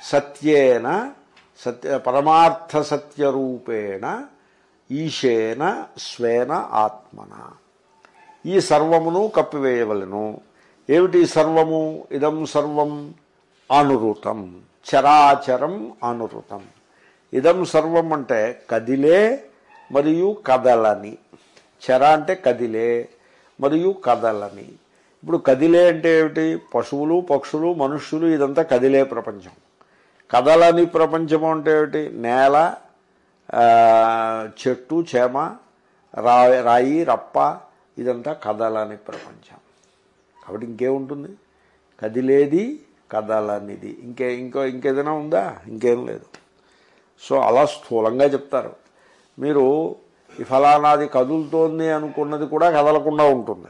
సత్యేన సత్య పరమార్థ సత్యరూపేణ ఈశేన స్వేన ఆత్మన. ఈ సర్వమును కప్పివేయవలను. ఏమిటి సర్వము? ఇదం సర్వం అనురుతం. చరాచరం అనురుతం. ఇదం సర్వం అంటే కదిలే మరియు కదలని. చర అంటే కదిలే మరియు కదలని. ఇప్పుడు కదిలే అంటే ఏమిటి? పశువులు పక్షులు మనుష్యులు ఇదంతా కదిలే ప్రపంచం. కదలని ప్రపంచం అంటే ఏమిటి? నేల చెట్టు చేమ రాయి రాయి రప్ప ఇదంతా కదలని ప్రపంచం. కాబట్టి ఇంకేముంటుంది? కదిలేది కదలనిది. ఇంకే ఇంకో ఇంకేదైనా ఉందా? ఇంకేం లేదు. సో అలా స్థూలంగా చెప్తారు. మీరు ఈ ఫలానాది కదులుతోంది అనుకున్నది కూడా కదలకుండా ఉంటుంది.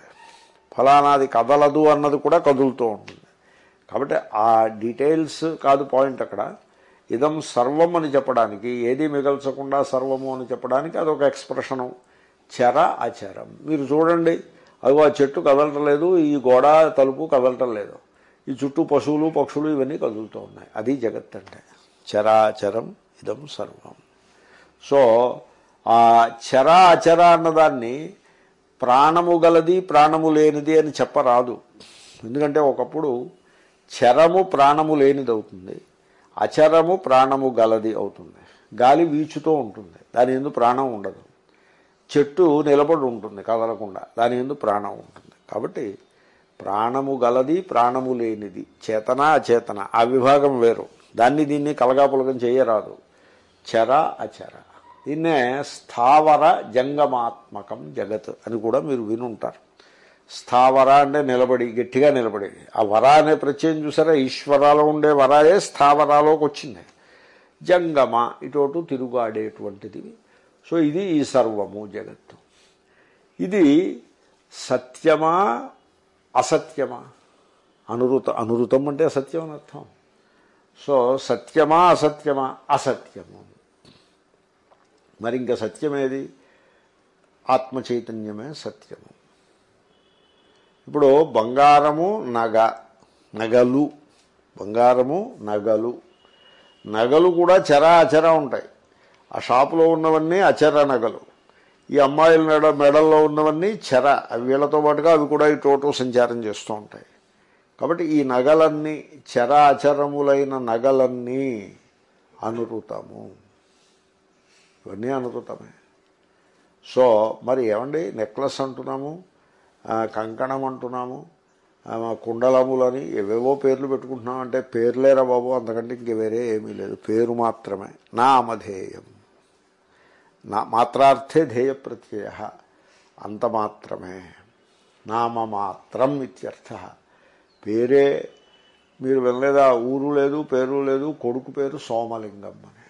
ఫలానాది కదలదు అన్నది కూడా కదులుతూ ఉంటుంది. కాబట్టి ఆ డీటెయిల్స్ కాదు పాయింట్ అక్కడ. ఇదం సర్వం అని చెప్పడానికి ఏది మిగల్చకుండా సర్వము అని చెప్పడానికి అదొక ఎక్స్ప్రెషను. చర అచరం. మీరు చూడండి అదిగో ఆ చెట్టు కదలటం లేదు ఈ గోడ తలుపు కదలటం లేదు ఈ చుట్టూ పశువులు పక్షులు ఇవన్నీ కదులుతూ ఉన్నాయి. అది జగత్ అంటే. చరాచరం ఇదం సర్వం. సో ఆ చర అచర అన్నదాన్ని ప్రాణము గలది ప్రాణము లేనిది అని చెప్పరాదు. ఎందుకంటే ఒకప్పుడు చరము ప్రాణము లేనిది అవుతుంది. అచరము ప్రాణము గలది అవుతుంది. గాలి వీచుతూ ఉంటుంది. దాని ఎందు ప్రాణం ఉండదు. చెట్టు నిలబడి ఉంటుంది కదలకుండా. దాని ఎందు ప్రాణం ఉంటుంది. కాబట్టి ప్రాణము గలది ప్రాణము లేనిది. చేతన అచేతన. ఆ విభాగం వేరు. దాన్ని దీన్ని కలగాపులగం చేయరాదు. చర అచర. దీన్నే స్థావర జంగమాత్మకం జగత్ అని కూడా మీరు వినుంటారు. స్థావర అంటే నిలబడి గట్టిగా నిలబడేది ఆ వర అనే ప్రత్యయం చూసారా? ఈశ్వరాలో ఉండే వరాయే స్థావరాలోకి వచ్చింది. జంగమ ఇటోటు తిరుగాడేటువంటిది. సో ఇది ఈ సర్వము జగత్తు. ఇది సత్యమా అసత్యమా? అనురుత అనురుతం అంటే అసత్యం అని అర్థం. సో సత్యమా అసత్యమా? అసత్యము. మరి ఇంకా సత్యమేది? ఆత్మ చైతన్యమే సత్యము. ఇప్పుడు బంగారము నగ నగలు బంగారము నగలు. నగలు కూడా చరా అచర ఉంటాయి. ఆ షాపులో ఉన్నవన్నీ అచర నగలు. ఈ అమ్మాయిల మెడ మెడల్లో ఉన్నవన్నీ చెర. అవి వీళ్ళతో పాటుగా అవి కూడా ఈ టోటో సంచారం చేస్తూ ఉంటాయి. కాబట్టి ఈ నగలన్నీ చర అచరములైన నగలన్నీ అనురుతము. ఇవన్నీ అనురుతమే సో మరి ఏమండి? నెక్లెస్ అంటున్నాము కంకణం అంటున్నాము కుండలములని ఏవేవో పేర్లు పెట్టుకుంటున్నాం అంటే పేర్లేరా బాబు? అంతకంటే ఇంక వేరే ఏమీ లేదు. పేరు మాత్రమే. నామధేయం. నా మాత్రార్థే ధేయ ప్రత్యయ అంత మాత్రమే. నామ మాత్రం ఇత్యర్థ. పేరే మీరు వినలేదా? ఊరు లేదు పేరు లేదు కొడుకు పేరు సోమలింగం అని.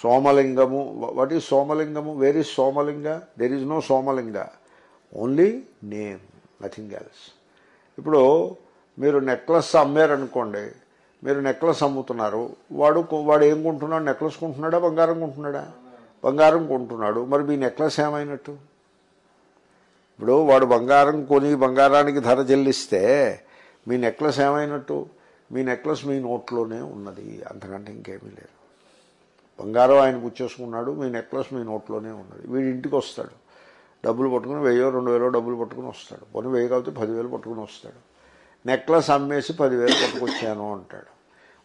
Somalingam. What is Somalingam? Where is Somalinga? There is no Somalinga. Only name nothing else ఇప్పుడు మీరు నెక్లెస్ అమ్మారనుకోండి మీరు నెక్లెస్ అమ్ముతున్నారు వాడు వాడు ఏం కొంటున్నాడు? నెక్లెస్ కొంటున్నాడా? బంగారం కొంటున్నాడా? బంగారం కొంటున్నాడు. మరి మీ నెక్లెస్ ఏమైనట్టు? ఇప్పుడు వాడు బంగారం కొని బంగారానికి ధర చెల్లిస్తే మీ నెక్లెస్ ఏమైనట్టు? మీ నెక్లెస్ మీ నోట్లోనే ఉన్నది. అంతకంటే ఇంకేమీ లేదు. బంగారం ఆయన గుచ్చేసుకున్నాడు మీ నెక్లెస్ మీ నోట్లోనే ఉన్నది. వీడి ఇంటికి వస్తాడు. డబ్బులు పట్టుకుని వెయ్యో రెండు వేలో డబ్బులు పట్టుకుని వస్తాడు. పని వెయ్యి కాబట్టి పదివేలు పట్టుకుని వస్తాడు. నెక్లెస్ అమ్మేసి పదివేలు పట్టుకొచ్చాను అంటాడు.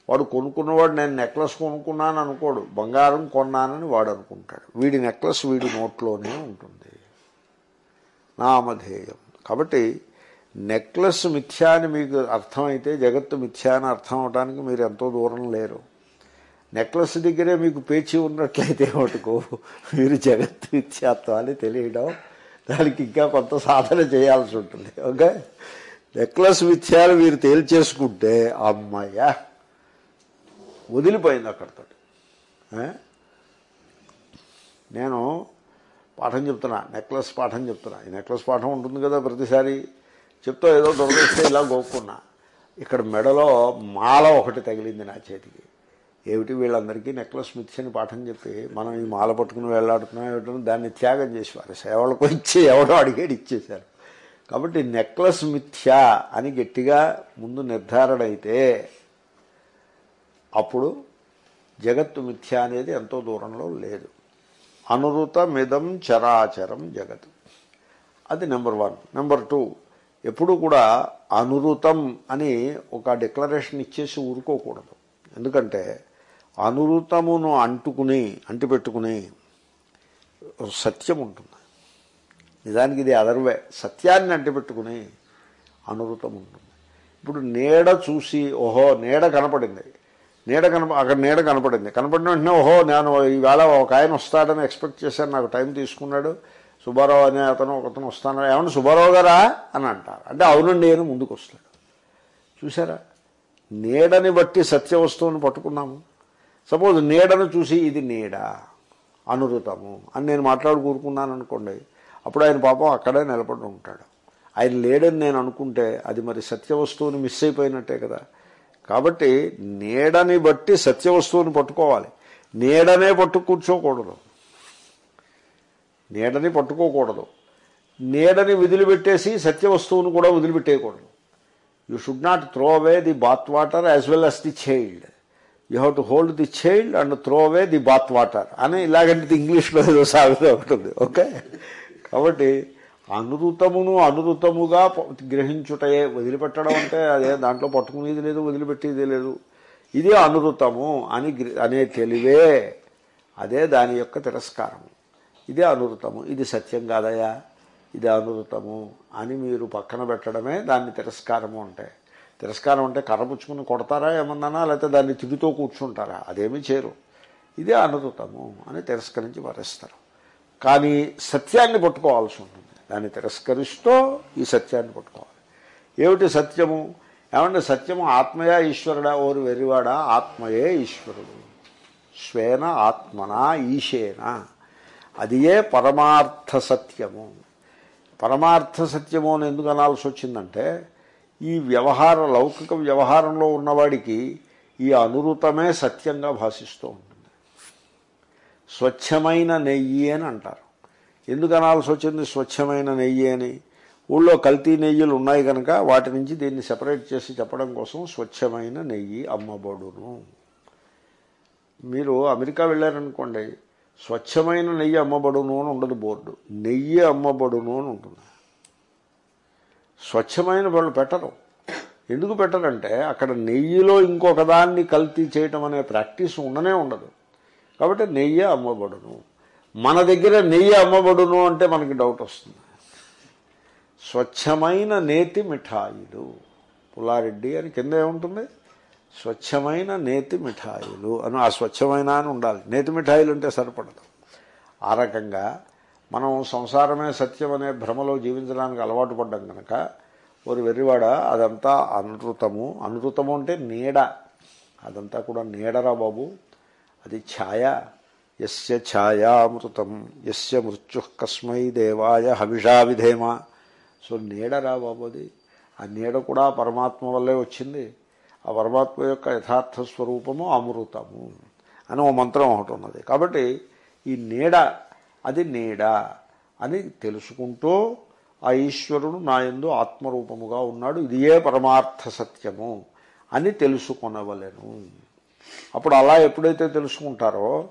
వాడు కొనుక్కున్నవాడు నేను నెక్లెస్ కొనుక్కున్నాను అనుకోడు. బంగారం కొన్నానని వాడు అనుకుంటాడు. వీడి నెక్లెస్ వీడి నోట్లోనే ఉంటుంది. నామధేయం. కాబట్టి నెక్లెస్ మిథ్యా అని మీకు అర్థమైతే జగత్తు మిథ్యా అని అర్థం అవడానికి మీరు ఎంతో దూరం లేరు. నెక్లెస్ దగ్గరే మీకు పేచి ఉన్నట్లయితే మటుకు మీరు జగత్తు మిథ్యాత్వాన్ని తెలియడం దానికి ఇంకా కొంత సాధన చేయాల్సి ఉంటుంది. ఓకే? నెక్లెస్ విత్యాలు మీరు తేల్చేసుకుంటే అమ్మాయ్యా వదిలిపోయింది అక్కడితో నేను పాఠం చెప్తున్నా నెక్లెస్ పాఠం చెప్తున్నా. ఈ నెక్లెస్ పాఠం ఉంటుంది కదా ప్రతిసారి. చెప్తా ఏదో దొరకస్తే ఇలా గోక్కున్నా. ఇక్కడ మెడలో మాల ఒకటి తగిలింది నా చేతికి. ఏమిటి వీళ్ళందరికీ నెక్లెస్ మిథ్యని పాఠం చెప్పి మనం ఈ మాల పట్టుకుని వెళ్ళాడుతున్నాం ఏమిటో దాన్ని త్యాగం చేసేవారు. సేవలకు ఇచ్చి ఎవడో అడిగాడు ఇచ్చేశారు. కాబట్టి నెక్లెస్ మిథ్య అని గట్టిగా ముందు నిర్ధారణ అయితే అప్పుడు జగత్తు మిథ్య అనేది ఎంతో దూరంలో లేదు. అనురుతమిదం చరాచరం జగత్. అది నెంబర్ వన్. Number two. ఎప్పుడు కూడా అనురుతం అని ఒక డిక్లరేషన్ ఇచ్చేసి ఊరుకోకూడదు. ఎందుకంటే అనురుతమును అంటుకుని అంటిపెట్టుకుని సత్యం ఉంటుంది నిజానికి ఇది అదర్వే. సత్యాన్ని అంటిపెట్టుకుని అనురుతం ఉంటుంది ఇప్పుడు నీడ చూసి ఓహో నీడ కనపడింది. నీడ కనప అక్కడ నీడ కనపడింది. కనపడిన వెంటనే ఓహో నేను ఈవేళ ఒక ఆయన వస్తాడని ఎక్స్పెక్ట్ చేశాను. నాకు టైం తీసుకున్నాడు. సుబ్బారావు అనే అతను ఒకతను వస్తాను. ఏమన్నా సుబ్బారావు గారా? అని అంటారు. అంటే అవునండి అని ముందుకు వస్తాడు చూసారా నీడని బట్టి సత్య వస్తువుని పట్టుకున్నాము. సపోజ్ నీడను చూసి ఇది నీడ అనురుతము అని నేను మాట్లాడు కూరుకున్నాను అనుకోండి అప్పుడు ఆయన పాపం అక్కడే నిలబడి ఉంటాడు. ఆయన లేడని నేను అనుకుంటే అది మరి సత్య వస్తువుని మిస్ అయిపోయినట్టే కదా. కాబట్టి నీడని బట్టి సత్య వస్తువుని పట్టుకోవాలి. నీడనే పట్టు కూర్చోకూడదు. నీడని పట్టుకోకూడదు. నీడని వదిలిపెట్టేసి సత్య వస్తువును కూడా వదిలిపెట్టేయకూడదు. You should not throw away the bath water as well as the child you have to hold the child and throw away the bath water అని ఇలాగంటే ఇంగ్లీష్లో ఏదో సాగుతూ ఉంటుంది. ఓకే కాబట్టి అనురుతమును అనురుతముగా గ్రహించుటయే వదిలిపెట్టడం అంటే అదే దాంట్లో పట్టుకునేది లేదు వదిలిపెట్టేది లేదు. ఇది అనురుతము అని అనే తెలివే. అదే దాని యొక్క తిరస్కారము ఇదే అనురుతము ఇది సత్యం కాదయా ఇది అనురుతము అని మీరు పక్కన పెట్టడమే దాన్ని తిరస్కారము అంటే. తిరస్కారం అంటే కర్రపుచ్చుకుని కొడతారా ఏమన్నానా? లేకపోతే దాన్ని తిడుతూ కూర్చుంటారా? అదేమీ చేయరు. ఇదే అనురుతము అని తిరస్కరించి వరిస్తారు కానీ సత్యాన్ని పట్టుకోవాల్సి ఉంటుంది. దాన్ని తిరస్కరిస్తూ ఈ సత్యాన్ని పట్టుకోవాలి. ఏమిటి సత్యము? ఏమంటే సత్యము ఆత్మయా ఈశ్వరుడా? ఓరు వెరివాడా ఆత్మయే ఈశ్వరుడు. స్వేన ఆత్మన ఈశేన? అది ఏ పరమార్థ సత్యము? పరమార్థ సత్యము అని ఎందుకు అనాల్సి వచ్చిందంటే ఈ వ్యవహార లౌకిక వ్యవహారంలో ఉన్నవాడికి ఈ అనురుతమే సత్యంగా భాషిస్తూ ఉంటుంది. స్వచ్ఛమైన నెయ్యి అని అంటారు. ఎందుకు అనాల్సి వచ్చింది స్వచ్ఛమైన నెయ్యి అని? ఊళ్ళో కల్తీ నెయ్యిలు ఉన్నాయి కనుక వాటి నుంచి దీన్ని సెపరేట్ చేసి చెప్పడం కోసం స్వచ్ఛమైన నెయ్యి అమ్మబడును. మీరు అమెరికా వెళ్ళారనుకోండి స్వచ్ఛమైన నెయ్యి అమ్మబడును అని ఉండదు బోర్డు. నెయ్యి అమ్మబడును అని ఉంటుంది. స్వచ్ఛమైన వాళ్ళు పెట్టరు. ఎందుకు పెట్టరంటే అక్కడ నెయ్యిలో ఇంకొక దాన్ని కల్తీ చేయటం అనే ప్రాక్టీస్ ఉండనే ఉండదు. కాబట్టి నెయ్యి అమ్మబడును. మన దగ్గర నెయ్యి అమ్మబడును అంటే మనకి డౌట్ వస్తుంది. స్వచ్ఛమైన నేతి మిఠాయిలు. పుల్లారెడ్డి అని కింద ఏముంటుంది? స్వచ్ఛమైన నేతి మిఠాయిలు. అని ఆ స్వచ్ఛమైన అని ఉండాలి. నేతి మిఠాయిలు అంటే సరిపడదు. ఆ రకంగా మనం సంసారమే సత్యం అనే భ్రమలో జీవించడానికి అలవాటు పడ్డాం కనుక ఒక వెర్రివాడ అదంతా అనృతము. అనృతము అంటే నీడ. అదంతా కూడా నీడరా బాబు. అది ఛాయ. ఎస్య ఛాయామృతం. ఎస్య మృత్యు కస్మై దేవాయ హవిషా విధేమ. సో నీడరా బాబు అది. ఆ నీడ కూడా పరమాత్మ వల్లే వచ్చింది. ఆ పరమాత్మ యొక్క యథార్థ స్వరూపము అమృతము అని ఓ మంత్రం ఒకటి ఉన్నది. కాబట్టి ఈ నీడ అది నీడ అని తెలుసుకుంటూ ఆ ఈశ్వరుడు నాయందు ఆత్మరూపముగా ఉన్నాడు. ఇది ఏ పరమార్థ సత్యము అని తెలుసుకొనవలెను. అప్పుడు అలా ఎప్పుడైతే తెలుసుకుంటారో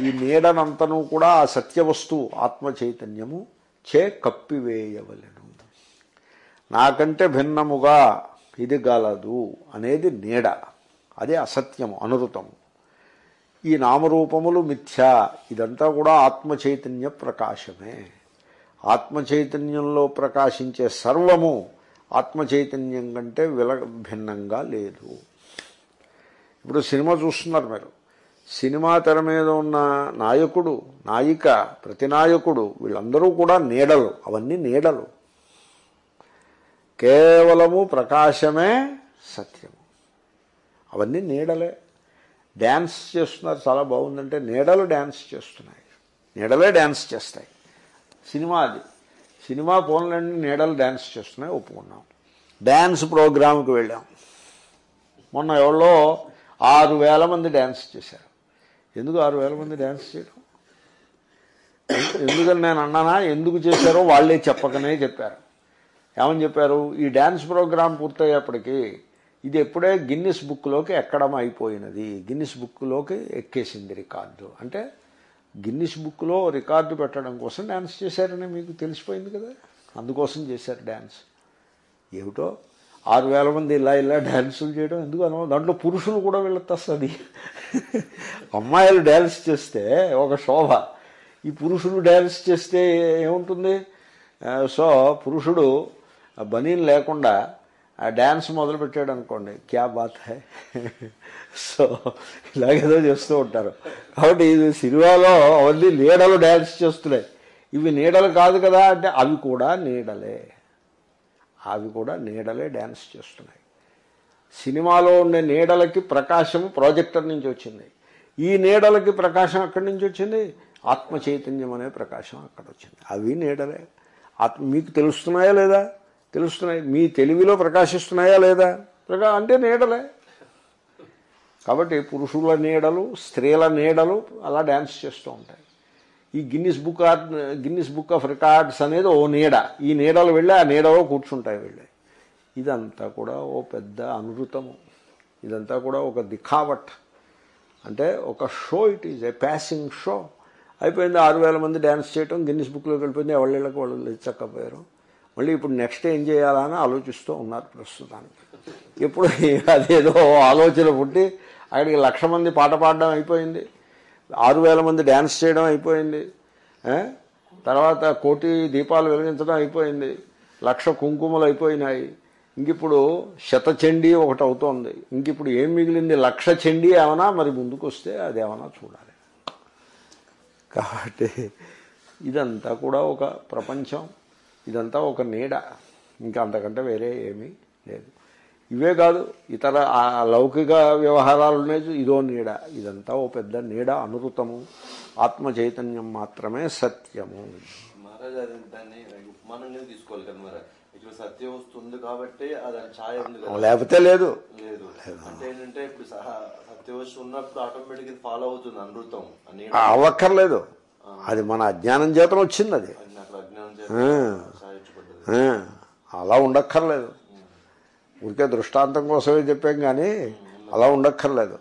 ఈ నీడనంతను కూడా ఆ సత్యవస్తువు ఆత్మ చైతన్యము చే కప్పివేయవలెను. నాకంటే భిన్నముగా ఇది గలదు అనేది నీడ. అది అసత్యము అనృతము ఈ నామరూపములు మిథ్య. ఇదంతా కూడా ఆత్మ చైతన్య ప్రకాశమే. ఆత్మ చైతన్యంలో ప్రకాశించే సర్వము ఆత్మ చైతన్యం కంటే విల భిన్నంగా లేదు. ఇప్పుడు సినిమా చూస్తున్నారు మీరు. సినిమా తెర మీద ఉన్న నాయకుడు నాయిక ప్రతి నాయకుడు వీళ్ళందరూ కూడా నీడలు. అవన్నీ నీడలు. కేవలము ప్రకాశమే సత్యము. అవన్నీ నీడలే. డ్యాన్స్ చేస్తున్నారు చాలా బాగుందంటే నీడలు డ్యాన్స్ చేస్తున్నాయి. నీడలే డ్యాన్స్ చేస్తాయి. సినిమా అది. సినిమా ఫోన్లన్నీ నీడలు డ్యాన్స్ చేస్తున్నాయి ఒప్పుకున్నాం. డ్యాన్స్ ప్రోగ్రాంకి వెళ్ళాం. మొన్న ఎవరో ఆరు వేల మంది డ్యాన్స్ చేశారు. ఎందుకు ఆరు వేల మంది డ్యాన్స్ చేయడం? ఎందుకని నేను అన్నానా? ఎందుకు చేశారో వాళ్ళే చెప్పకనే చెప్పారు. ఏమని చెప్పారు? ఈ డ్యాన్స్ ప్రోగ్రాం పూర్తయ్యేప్పటికీ ఇది ఎప్పుడే గిన్నిస్ బుక్లోకి ఎక్కడం అయిపోయినది. గిన్నిస్ బుక్లోకి ఎక్కేసింది రికార్డు. అంటే గిన్నిస్ బుక్లో రికార్డు పెట్టడం కోసం డ్యాన్స్ చేశారని మీకు తెలిసిపోయింది కదా? అందుకోసం చేశారు డ్యాన్స్ ఏమిటో? ఆరు వేల మంది ఇలా ఇలా డ్యాన్సులు చేయడం ఎందుకు అనవ దాంట్లో పురుషులు కూడా వెళ్ళొస్తుంది అమ్మాయిలు డ్యాన్స్ చేస్తే ఒక శోభ. ఈ పురుషులు డ్యాన్స్ చేస్తే ఏముంటుంది? సో పురుషుడు బనీన్ లేకుండా ఆ డ్యాన్స్ మొదలు పెట్టాడు అనుకోండి క్యా బాత్ హై? సో ఇలాగేదో చేస్తూ ఉంటారు. కాబట్టి ఇది సినిమాలో అవన్నీ నీడలు డ్యాన్స్ చేస్తున్నాయి. ఇవి నీడలు కాదు కదా అంటే అవి కూడా నీడలే. అవి కూడా నీడలే డ్యాన్స్ చేస్తున్నాయి. సినిమాలో ఉండే నీడలకి ప్రకాశం ప్రాజెక్టర్ నుంచి వచ్చింది. ఈ నీడలకి ప్రకాశం అక్కడి నుంచి వచ్చింది? ఆత్మ చైతన్యం అనే ప్రకాశం అక్కడ వచ్చింది. అవి నీడలే. ఆత్మ మీకు తెలుస్తున్నాయా లేదా? తెలుస్తున్నాయి. మీ తెలివిలో ప్రకాశిస్తున్నాయా లేదా? ప్రకా అంటే నీడలే. కాబట్టి పురుషుల నీడలు స్త్రీల నీడలు అలా డ్యాన్స్ చేస్తూ ఉంటాయి. ఈ Guinness book of Guinness book of records అనేది ఓ నీడ. ఈ నీడలు వెళ్ళి ఆ నీడలో కూర్చుంటాయి వెళ్ళి. ఇదంతా కూడా ఓ పెద్ద అనృతము ఇదంతా కూడా ఒక దిఖావట్. అంటే ఒక show it is a passing show అయిపోయింది ఆరు వేల మంది డ్యాన్స్ చేయటం గిన్నిస్ బుక్లోకి వెళ్ళిపోయింది ఎవళ్ళకి వాళ్ళు చక్కపోయారు. మళ్ళీ ఇప్పుడు నెక్స్ట్ ఏం చేయాలా అని ఆలోచిస్తూ ఉన్నారు ప్రస్తుతానికి. ఇప్పుడు అదేదో ఆలోచన పుట్టి అక్కడికి లక్ష మంది పాట పాడడం అయిపోయింది. ఆరు వేల మంది డ్యాన్స్ చేయడం అయిపోయింది. తర్వాత కోటి దీపాలు వెలిగించడం అయిపోయింది. లక్ష కుంకుమలు అయిపోయినాయి. ఇంకిప్పుడు శతచండీ ఒకటి అవుతోంది. ఇంకిప్పుడు ఏం మిగిలింది? లక్ష చండీ ఏమన్నా? మరి ముందుకు వస్తే అదేమన్నా చూడాలి. కాబట్టి ఇదంతా కూడా ఒక ప్రపంచం. ఇదంతా ఒక నీడ. ఇంకా అంతకంటే వేరే ఏమీ లేదు. ఇవే కాదు ఇతర లౌకిక వ్యవహారాలు ఉన్నాయి ఇదో నీడ. ఇదంతా ఓ పెద్ద నీడ అనురుతము. ఆత్మ చైతన్యం మాత్రమే సత్యము.
సత్యం వస్తుంది కాబట్టి అది ఛాయ ఉంది
లేకపోతే లేదు.
లేదు. అంటే ఏంటంటే ఇప్పుడు సహా సత్యవస్తు ఉన్నప్పుడు ఆటోమేటిక్ ఫాలో అవుతుంది అనృతం
అవ్వక్కర్లేదు అది మన అజ్ఞానం చేతన వచ్చింది అది
చేత
అలా ఉండక్కర్లేదు. ఊరికే దృష్టాంతం కోసమే చెప్పాం కానీ అలా ఉండక్కర్లేదు.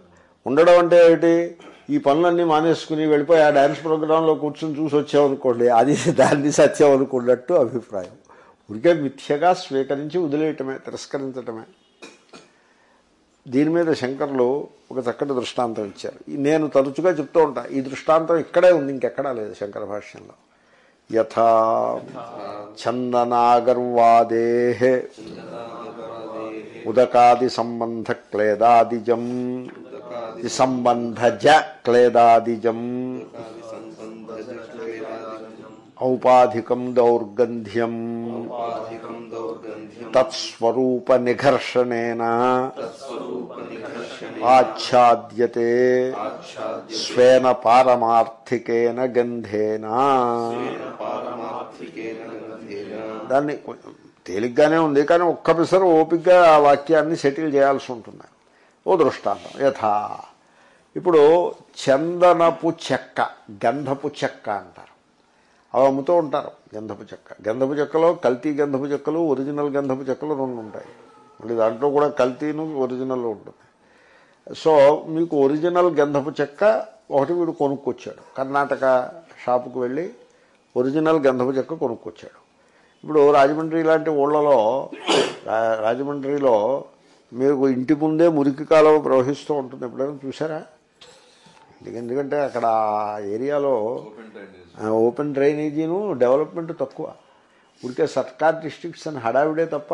ఉండడం అంటే ఏమిటి? ఈ పనులన్నీ మానేసుకుని వెళ్ళిపోయి ఆ డ్యాన్స్ ప్రోగ్రాంలో కూర్చొని చూసి వచ్చామనుకోండి అది దాన్ని సత్యం అనుకున్నట్టు అభిప్రాయం. ఊరికే మిథ్యగా స్వీకరించి వదిలేయటమే తిరస్కరించటమే. దీని మీద శంకర్లు ఒక చక్కటి దృష్టాంతం ఇచ్చారు. నేను తరచుగా చెప్తూ ఉంటా ఈ దృష్టాంతం ఇక్కడే ఉంది ఇంకెక్కడా లేదు శంకర భాష్యంలో. యథా చందనాగర్వాదే ఉదకాది సంబంధ క్లేదాదిజం సంబంధజ క్లేదాదిజం. ఔపాధికం దౌర్గంధ్యం. తత్స్వరూప నిఘర్షణేన.
స్వరూపనిఘర్షణే
ఆచ్ఛాద్యతే.
ఆచ్ఛాద్య
స్వేన పారమార్థికేన గంధేన. దాన్ని తేలిగ్గానే ఉంది కానీ ఒక్క పిసరు ఓపికగా ఆ వాక్యాన్ని సెటిల్ చేయాల్సి ఉంటుంది ఓ దృష్టాంతం. యథా. ఇప్పుడు చందనపు చెక్క గంధపు చెక్క అంటారు. అవి అమ్ముతూ ఉంటారు గంధపు చెక్క. గంధపు చెక్కలో కల్తీ గంధపు చెక్కలు ఒరిజినల్ గంధపు చెక్కలు రెండు ఉంటాయి. మళ్ళీ దాంట్లో కూడా కల్తీను ఒరిజినల్ ఉంటుంది. సో మీకు ఒరిజినల్ గంధపు చెక్క ఒకటి వీడు కొనుక్కొచ్చాడు. కర్ణాటక షాపుకు వెళ్ళి ఒరిజినల్ గంధపు చెక్క కొనుక్కొచ్చాడు. ఇప్పుడు రాజమండ్రి లాంటి ఊళ్ళలో రా- రాజమండ్రిలో మీకు ఇంటి ముందే మురికి కాలువ ప్రవహిస్తూ ఉంటుంది. ఎప్పుడైనా చూసారా ఎందుకంటే అక్కడ ఆ ఏరియాలో
ఓపెన్ డ్రైనేజ్
ఆ, ఓపెన్ డ్రైనేజీను డెవలప్మెంట్ తక్కువ. ఊరికే సర్కార్ డిస్ట్రిక్ట్స్ అని హడావిడే తప్ప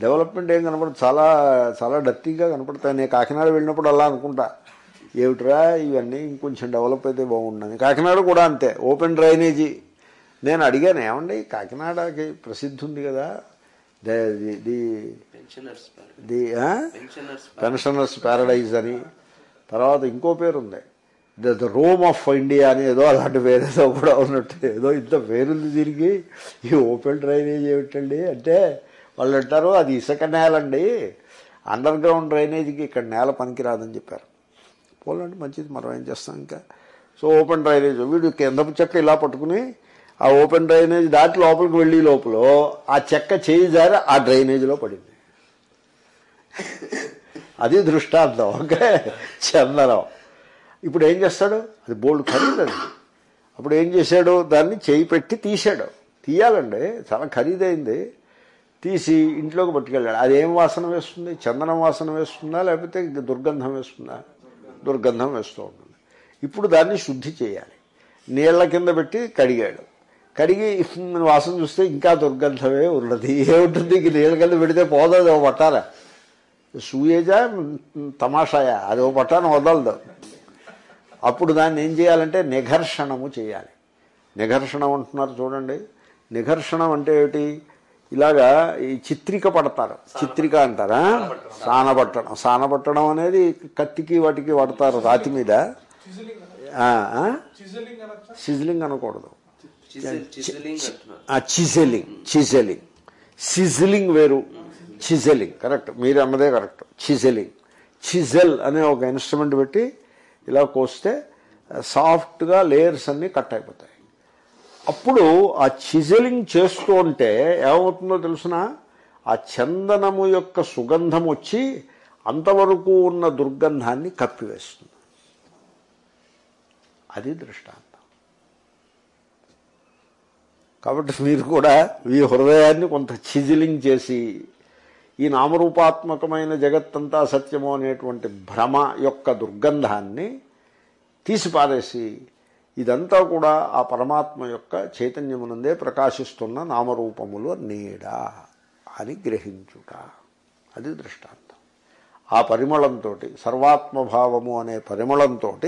డెవలప్మెంట్ ఏం కనపడదు. చాలా చాలా డర్టీగా కనపడతాయి. నేను కాకినాడ వెళ్ళినప్పుడు అలా అనుకుంటా. ఏమిట్రా ఇవన్నీ ఇంకొంచెం డెవలప్ అయితే బాగుండని. కాకినాడ కూడా అంతే. ఓపెన్ డ్రైనేజీ నేను అడిగాను ఏమండి కాకినాడకి ప్రసిద్ధి ఉంది కదా? ద-
పెన్షనర్స్
ప్యారడైజ్ అని. తర్వాత ఇంకో పేరు ఉంది ద రోమ్ ఆఫ్ ఇండియా అని ఏదో అలాంటి పేరేదో కూడా ఉన్నట్టు ఏదో ఇంత పేరుంది దీనికి. ఈ ఓపెన్ డ్రైనేజ్ ఏమిటండి? అంటే వాళ్ళు అంటారు అది ఇసుక నేలండి. అండర్ గ్రౌండ్ డ్రైనేజీకి ఇక్కడ నేల పనికిరాదని చెప్పారు. పోలండి మంచిది మనం ఏం చేస్తాం ఇంకా? సో ఓపెన్ డ్రైనేజ్ వీడు కిందపు చెక్క ఇలా పట్టుకుని ఆ ఓపెన్ డ్రైనేజ్ దాటి లోపలికి వెళ్ళి లోపల ఆ చెక్క చేయి జారి ఆ డ్రైనేజీలో పడింది. అది దృష్టాంతం ఓకే? చందనం. ఇప్పుడు ఏం చేస్తాడు? అది బోల్డ్ ఖరీదది అప్పుడు ఏం చేశాడు? దాన్ని చేయి పెట్టి తీశాడు. తీయాలండి. చాలా ఖరీదైంది. తీసి ఇంట్లోకి పట్టుకెళ్ళాడు. అది ఏం వాసన వేస్తుంది? చందనం వాసన వేస్తుందా? లేకపోతే దుర్గంధం వేస్తుందా? దుర్గంధం వేస్తూ ఉంటుంది. ఇప్పుడు దాన్ని శుద్ధి చేయాలి. నీళ్ళ కింద పెట్టి కడిగాడు. కడిగి వాసన చూస్తే ఇంకా దుర్గంధమే ఉన్నది. ఏముంటుంది? ఇంక నీళ్ళ కింద పెడితే పోదది ఓ పట్టాల సూయేజా? తమాషాయా? అది ఓ పట్టాన వదలదు. అప్పుడు దాన్ని ఏం చేయాలంటే నిఘర్షణము చేయాలి. నిఘర్షణం అంటున్నారు చూడండి. నిఘర్షణం అంటే ఏమిటి? ఇలాగా ఈ చిత్రిక పడతారు. చిత్రిక అంటారా? సానబట్టడం సానబట్టడం అనేది కత్తికి వాటికి వాడతారు రాతి మీద. సిజిలింగ్ అనకూడదు.
చిజెలింగ్
చిజెలింగ్ సిజిలింగ్ వేరు. Chiselling correct. మీరు అన్నదే కరెక్ట్. చిజెలింగ్ చిజెల్ అనే ఒక ఇన్స్ట్రుమెంట్ పెట్టి ఇలా కోస్తే సాఫ్ట్గా లేయర్స్ అన్నీ కట్ అయిపోతాయి. అప్పుడు ఆ చిజలింగ్ చేస్తూ ఉంటే ఏమవుతుందో తెలుసిన? ఆ చందనము యొక్క సుగంధం వచ్చి అంతవరకు ఉన్న దుర్గంధాన్ని కప్పివేస్తుంది. అది దృష్టాంతం. కాబట్టి మీరు కూడా మీ హృదయాన్ని కొంత చిజిలింగ్ చేసి ఈ నామరూపాత్మకమైన జగత్తంతా సత్యము అనేటువంటి భ్రమ యొక్క దుర్గంధాన్ని తీసిపారేసి ఇదంతా కూడా ఆ పరమాత్మ యొక్క చైతన్యమునందే ప్రకాశిస్తున్న నామరూపములు నీడ అని గ్రహించుట. అది దృష్టాంతం. ఆ పరిమళంతో సర్వాత్మభావము అనే పరిమళంతో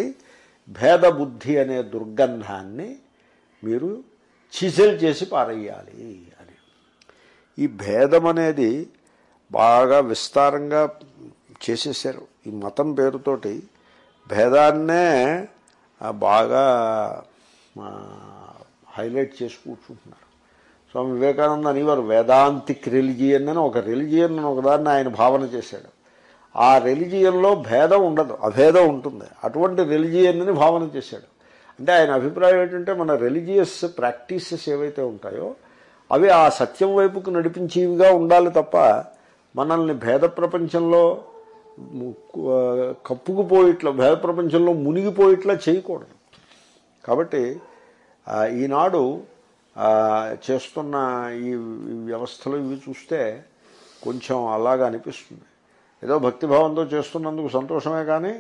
భేదబుద్ధి అనే దుర్గంధాన్ని మీరు చిసెల్ చేసి పారేయాలి అని. ఈ భేదం అనేది బాగా విస్తారంగా చేసేసారు ఈ మతం పేరుతోటి భేదాన్నే బాగా హైలైట్ చేసి కూర్చుంటున్నారు. స్వామి వివేకానంద అనేవారు వేదాంతిక్ రిలిజియన్ అని ఒక రిలిజియన్ అని ఒకదాన్ని ఆయన భావన చేశాడు. ఆ రిలిజియన్లో భేదం ఉండదు అభేదం ఉంటుంది. అటువంటి రిలిజియన్ అని భావన చేశాడు. అంటే ఆయన అభిప్రాయం ఏంటంటే మన రిలీజియస్ ప్రాక్టీసెస్ ఏవైతే ఉంటాయో అవి ఆ సత్యం వైపుకు నడిపించేవిగా ఉండాలి తప్ప మనల్ని భేద ప్రపంచంలో ము- కప్పుకుపోయిట్లా భేద ప్రపంచంలో మునిగిపోయిట్లా చేయకూడదు. కాబట్టి ఈనాడు చేస్తున్న ఈ వ్యవస్థలు ఇవి చూస్తే కొంచెం అలాగా అనిపిస్తుంది. ఏదో భక్తిభావంతో చేస్తున్నందుకు సంతోషమే కానీ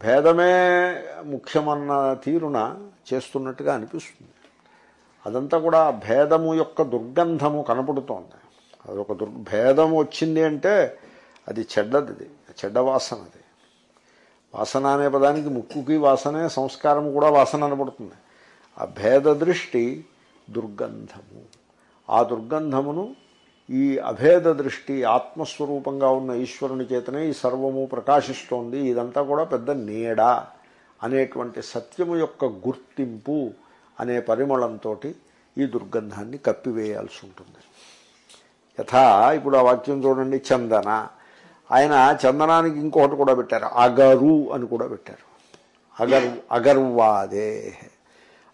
భేదమే ముఖ్యమన్న తీరున చేస్తున్నట్టుగా అనిపిస్తుంది. అదంతా కూడా భేదము యొక్క దుర్గంధము కనపడుతోంది. అదొక దుర్ భేదం వచ్చింది అంటే అది చెడ్డది చెడ్డ వాసన అది. వాసన అనే పదానికి ముక్కుకి వాసనే సంస్కారం కూడా వాసన అనబడుతుంది. ఆ భేద దృష్టి దుర్గంధము. ఆ దుర్గంధమును ఈ అభేద దృష్టి ఆత్మస్వరూపంగా ఉన్న ఈశ్వరుని చేతనే ఈ సర్వము ప్రకాశిస్తోంది. ఇదంతా కూడా పెద్ద నీడ అనేటువంటి సత్యము యొక్క గుర్తింపు అనే పరిమళంతో ఈ దుర్గంధాన్ని కప్పివేయాల్సి ఉంటుంది. యథా ఇప్పుడు ఆ వాక్యం చూడండి చందన. ఆయన చందనానికి ఇంకొకటి కూడా పెట్టారు. అగరు అని కూడా పెట్టారు. అగరు అగర్వాదే.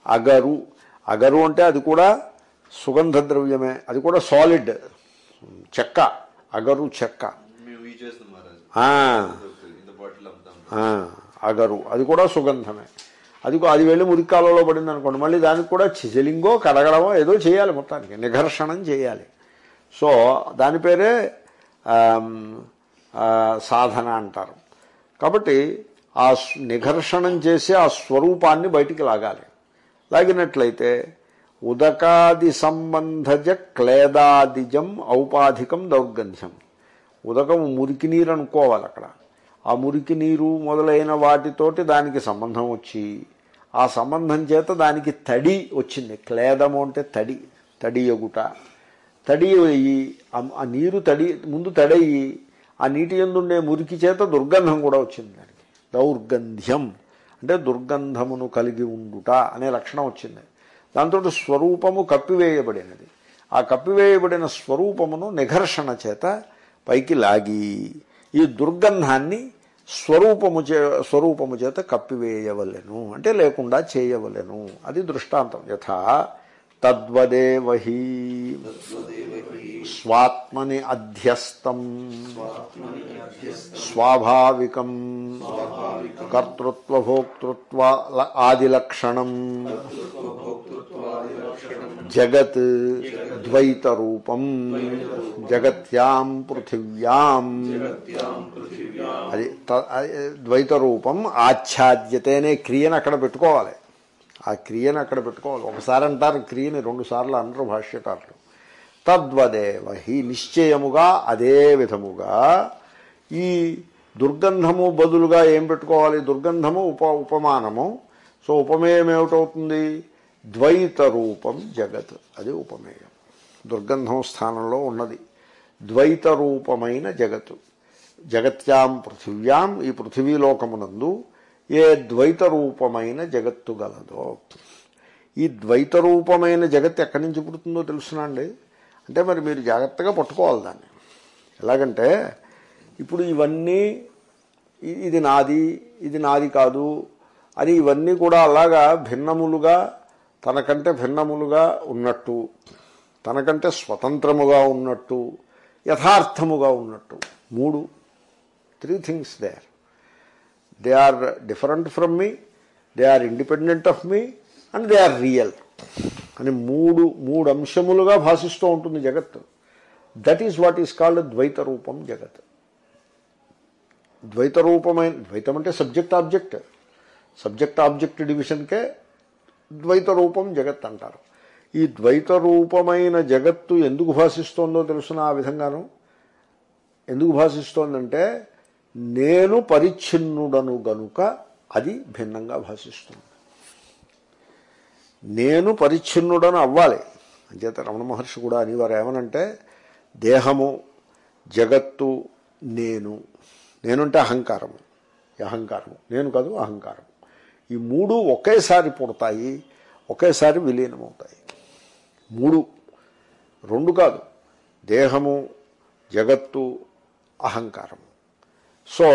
అగరు అగరు అంటే అది కూడా సుగంధ ద్రవ్యమే అది కూడా సాలిడ్ చెక్క. అగరు చెక్క. అగరు. అది కూడా సుగంధమే. అది అది వెళ్ళి మురికాలలో పడింది అనుకోండి మళ్ళీ దానికి కూడా చిజలింగో కడగడమో ఏదో చేయాలి మొత్తానికి. నిఘర్షణం చేయాలి. సో దాని పేరే సాధన అంటారు. కాబట్టి ఆ నిఘర్షణం చేసి ఆ స్వరూపాన్ని బయటికి లాగాలి. లాగినట్లయితే ఉదకాది సంబంధజ క్లేదాదిజం ఔపాధికం దౌర్గంధ్యం. ఉదకం మురికి నీరు అనుకోవాలి అక్కడ. ఆ మురికి నీరు మొదలైన వాటితోటి దానికి సంబంధం వచ్చి ఆ సంబంధం చేత దానికి తడి వచ్చింది. క్లేదము అంటే తడి తడి ఎగుట. తడి అయ్యి ఆ- నీరు తడి ముందు తడయ్యి ఆ నీటి ఎందుండే మురికి చేత దుర్గంధం కూడా వచ్చింది దానికి. దౌర్గంధ్యం. అంటే దుర్గంధమును కలిగి ఉండుట అనే లక్షణం వచ్చింది. దాంతో స్వరూపము కప్పివేయబడినది. ఆ కప్పివేయబడిన స్వరూపమును నిఘర్షణ చేత పైకి లాగి ఈ దుర్గంధాన్ని స్వరూపము చే స్వరూపము చేత కప్పివేయవలెను. అంటే లేకుండా చేయవలెను. అది దృష్టాంతం. యథా తద్వదేవహి స్వాత్మని అధ్యస్తం స్వాభావికం కర్తృత్వ భోక్తృత్వ ఆదిలక్షణం జగత్ ద్వైత రూపం జగత్యాం పృథివ్యాం అది త- ద్వైత రూపం ఆచ్ఛాద్యతే అనే క్రియను అక్కడ పెట్టుకోవాలి. ఆ క్రియను అక్కడ పెట్టుకోవాలి. ఒకసారి అంటారు క్రియని రెండు సార్లు అనరు భాష్యకారులు. తద్వదేవ హి నిశ్చయముగా అదే విధముగా ఈ దుర్గంధము బదులుగా ఏం పెట్టుకోవాలి? దుర్గంధము ఉప ఉపమానము. సో ఉపమేయం ఏమిటవుతుంది? ద్వైత రూపం జగత్. అది ఉపమేయం. దుర్గంధం స్థానంలో ఉన్నది. ద్వైత రూపమైన జగత్తు జగత్యాం పృథివ్యాం ఈ పృథివీలోకమునందు ఏ ద్వైత రూపమైన జగత్తు గలదో. ఈ ద్వైత రూపమైన జగత్తు ఎక్కడి నుంచి పుడుతుందో తెలుసునండి అంటే మరి మీరు జాగ్రత్తగా పట్టుకోవాలి దాన్ని. ఎలాగంటే ఇప్పుడు ఇవన్నీ ఇది నాది ఇది నాది కాదు అని ఇవన్నీ కూడా అలాగా భిన్నములుగా తనకంటే భిన్నములుగా ఉన్నట్టు తనకంటే స్వతంత్రముగా ఉన్నట్టు యథార్థముగా ఉన్నట్టు. మూడు three things there they are different from me they are independent of me and they are real అని మూడు మూడు అంశములుగా భాషిస్తూ ఉంటుంది జగత్ that is what is called ద్వైత రూపం జగత్. ద్వైత రూపమైన ద్వైతం అంటే సబ్జెక్ట్ ఆబ్జెక్ట్ సబ్జెక్ట్ ఆబ్జెక్ట్ డివిజన్కే ద్వైత రూపం జగత్ అంటారు. ఈ ద్వైత రూపమైన జగత్తు ఎందుకు భాషిస్తోందో తెలుసిన ఆ విధంగాను? ఎందుకు భాషిస్తోందంటే నేను పరిచ్ఛిన్నుడను గనుక అది భిన్నంగా భాషిస్తుంది. నేను పరిచ్ఛిన్నుడను అవ్వాలి. అంచేత రమణ మహర్షి కూడా అనేవారు ఏమనంటే దేహము జగత్తు నేను. నేనుంటే అహంకారము అహంకారము. నేను కాదు అహంకారం ఈ మూడు ఒకేసారి పుడతాయి ఒకేసారి విలీనమవుతాయి. మూడు. రెండు కాదు దేహము జగత్తు అహంకారము. సో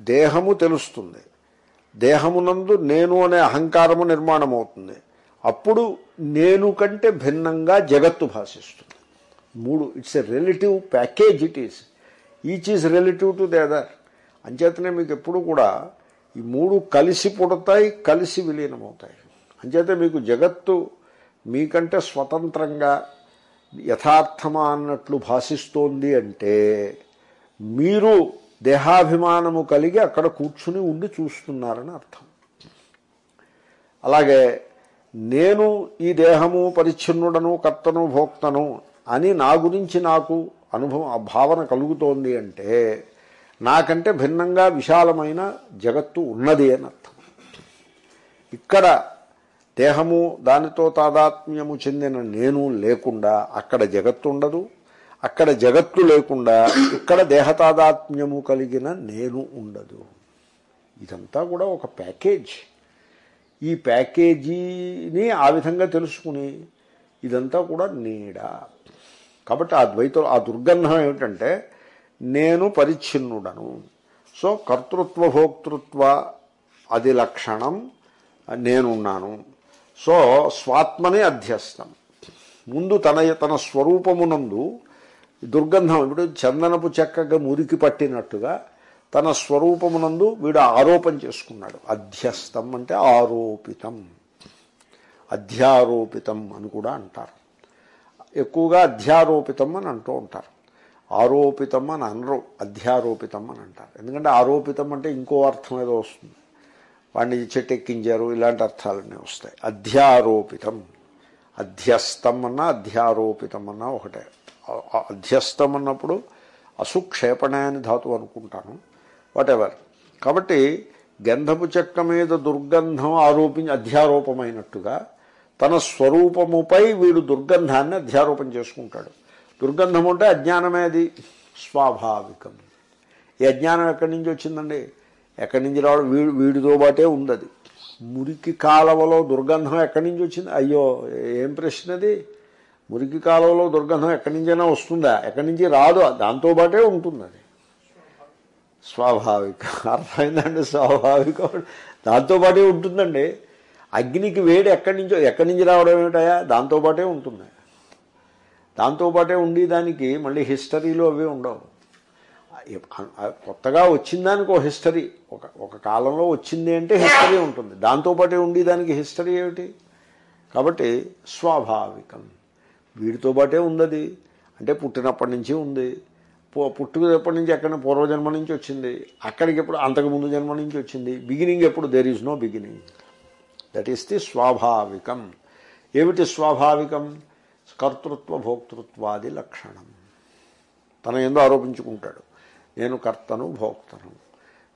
దేహము తెలుస్తుంది. దేహమునందు నేను అనే అహంకారము నిర్మాణం అవుతుంది అప్పుడు నేను కంటే భిన్నంగా జగత్తు భాషిస్తుంది. మూడు it's a relative package it is. Each is relative to the other. అంచేతనే మీకు ఎప్పుడు కూడా ఈ మూడు కలిసి పుడతాయి కలిసి విలీనమవుతాయి. అంచేతే మీకు జగత్తు మీకంటే స్వతంత్రంగా యథార్థమా అన్నట్లు భాషిస్తోంది అంటే మీరు దేహాభిమానము కలిగి అక్కడ కూర్చుని ఉండి చూస్తున్నారని అర్థం. అలాగే నేను ఈ దేహము పరిచ్ఛిన్నుడను కర్తను భోక్తను అని నా గురించి నాకు అనుభవం ఆ భావన కలుగుతోంది అంటే నాకంటే భిన్నంగా విశాలమైన జగత్తు ఉన్నది అని అర్థం. ఇక్కడ దేహము దానితో తాదాత్మ్యము చెందిన నేను లేకుండా అక్కడ జగత్తు ఉండదు. అక్కడ జగత్తు లేకుండా ఇక్కడ దేహతాదాత్మ్యము కలిగిన నేను ఉండదు. ఇదంతా కూడా ఒక ప్యాకేజ్. ఈ ప్యాకేజీని ఆ విధంగా తెలుసుకుని ఇదంతా కూడా నీడ. కాబట్టి ఆ ద్వైతం ఆ దుర్గంధం ఏమిటంటే నేను పరిచ్ఛిన్నుడను. సో కర్తృత్వ భోక్తృత్వ అది లక్షణం నేనున్నాను. సో స్వాత్మనే అధ్యస్థం. ముందు తన తన స్వరూపమునందు దుర్గంధం. ఇప్పుడు చందనపు చెక్కగా మురికి పట్టినట్టుగా తన స్వరూపమునందు వీడు ఆరోపణ చేసుకున్నాడు. అధ్యస్థం అంటే ఆరోపితం. అధ్యారోపితం అని కూడా అంటారు. ఎక్కువగా అధ్యారోపితం అని అంటూ ఉంటారు. ఆరోపితం అని అనరు అధ్యారోపితం అని అంటారు. ఎందుకంటే ఆరోపితం అంటే ఇంకో అర్థం ఏదో వస్తుంది. వాడిని చెట్టెక్కించారు ఇలాంటి అర్థాలన్నీ వస్తాయి. అధ్యారోపితం. అధ్యస్థం అన్నా అధ్యారోపితం అన్నా ఒకటే. అధ్యస్థం అన్నప్పుడు అసుక్షేపణే అని ధాతు అనుకుంటాను. వాటెవర్ కాబట్టి గంధపు చెక్క మీద దుర్గంధం ఆరోపి అధ్యారోపమైనట్టుగా తన స్వరూపముపై వీడు దుర్గంధాన్ని అధ్యారోపం చేసుకుంటాడు. దుర్గంధం అంటే అజ్ఞానమే అది. స్వాభావికం. ఈ అజ్ఞానం ఎక్కడి నుంచి వచ్చిందండి? ఎక్కడి నుంచి రావడం? వీడు వీడితో పాటే ఉంది అది మురికి కాలవలో దుర్గంధం ఎక్కడి నుంచి వచ్చింది? అయ్యో ఏం ప్రశ్న అది మురికి కాలంలో దుర్గంధం ఎక్కడి నుంచైనా వస్తుందా? ఎక్కడి నుంచి రాదు? దాంతో పాటే ఉంటుంది అది. స్వాభావిక. అర్థమైందండి? స్వాభావికం. దాంతో పాటే ఉంటుందండి. అగ్నికి వేడి ఎక్కడి నుంచో ఎక్కడి నుంచి రావడం ఏమిటాయా దాంతో పాటే ఉంటుంది. దాంతో పాటే ఉండి దానికి మళ్ళీ హిస్టరీలో అవి ఉండవు. కొత్తగా వచ్చిందానికి ఒక హిస్టరీ. ఒక ఒక కాలంలో వచ్చింది అంటే హిస్టరీ ఉంటుంది. దాంతోపాటే ఉండేదానికి ఉండి దానికి హిస్టరీ ఏమిటి? కాబట్టి స్వాభావికం. వీడితో పాటే ఉంది అంటే పుట్టినప్పటి నుంచి ఉంది. పు- పుట్టుకప్పటి నుంచి ఎక్కడ పూర్వజన్మ నుంచి వచ్చింది? అక్కడికి ఎప్పుడు అంతకు ముందు జన్మ నుంచి వచ్చింది. బిగినింగ్ ఎప్పుడు? There is no beginning that is the స్వాభావికం. ఏమిటి స్వాభావికం? కర్తృత్వ భోక్తృత్వాది లక్షణం. తన ఎందు ఆరోపించుకుంటాడు. నేను కర్తను భోక్తను.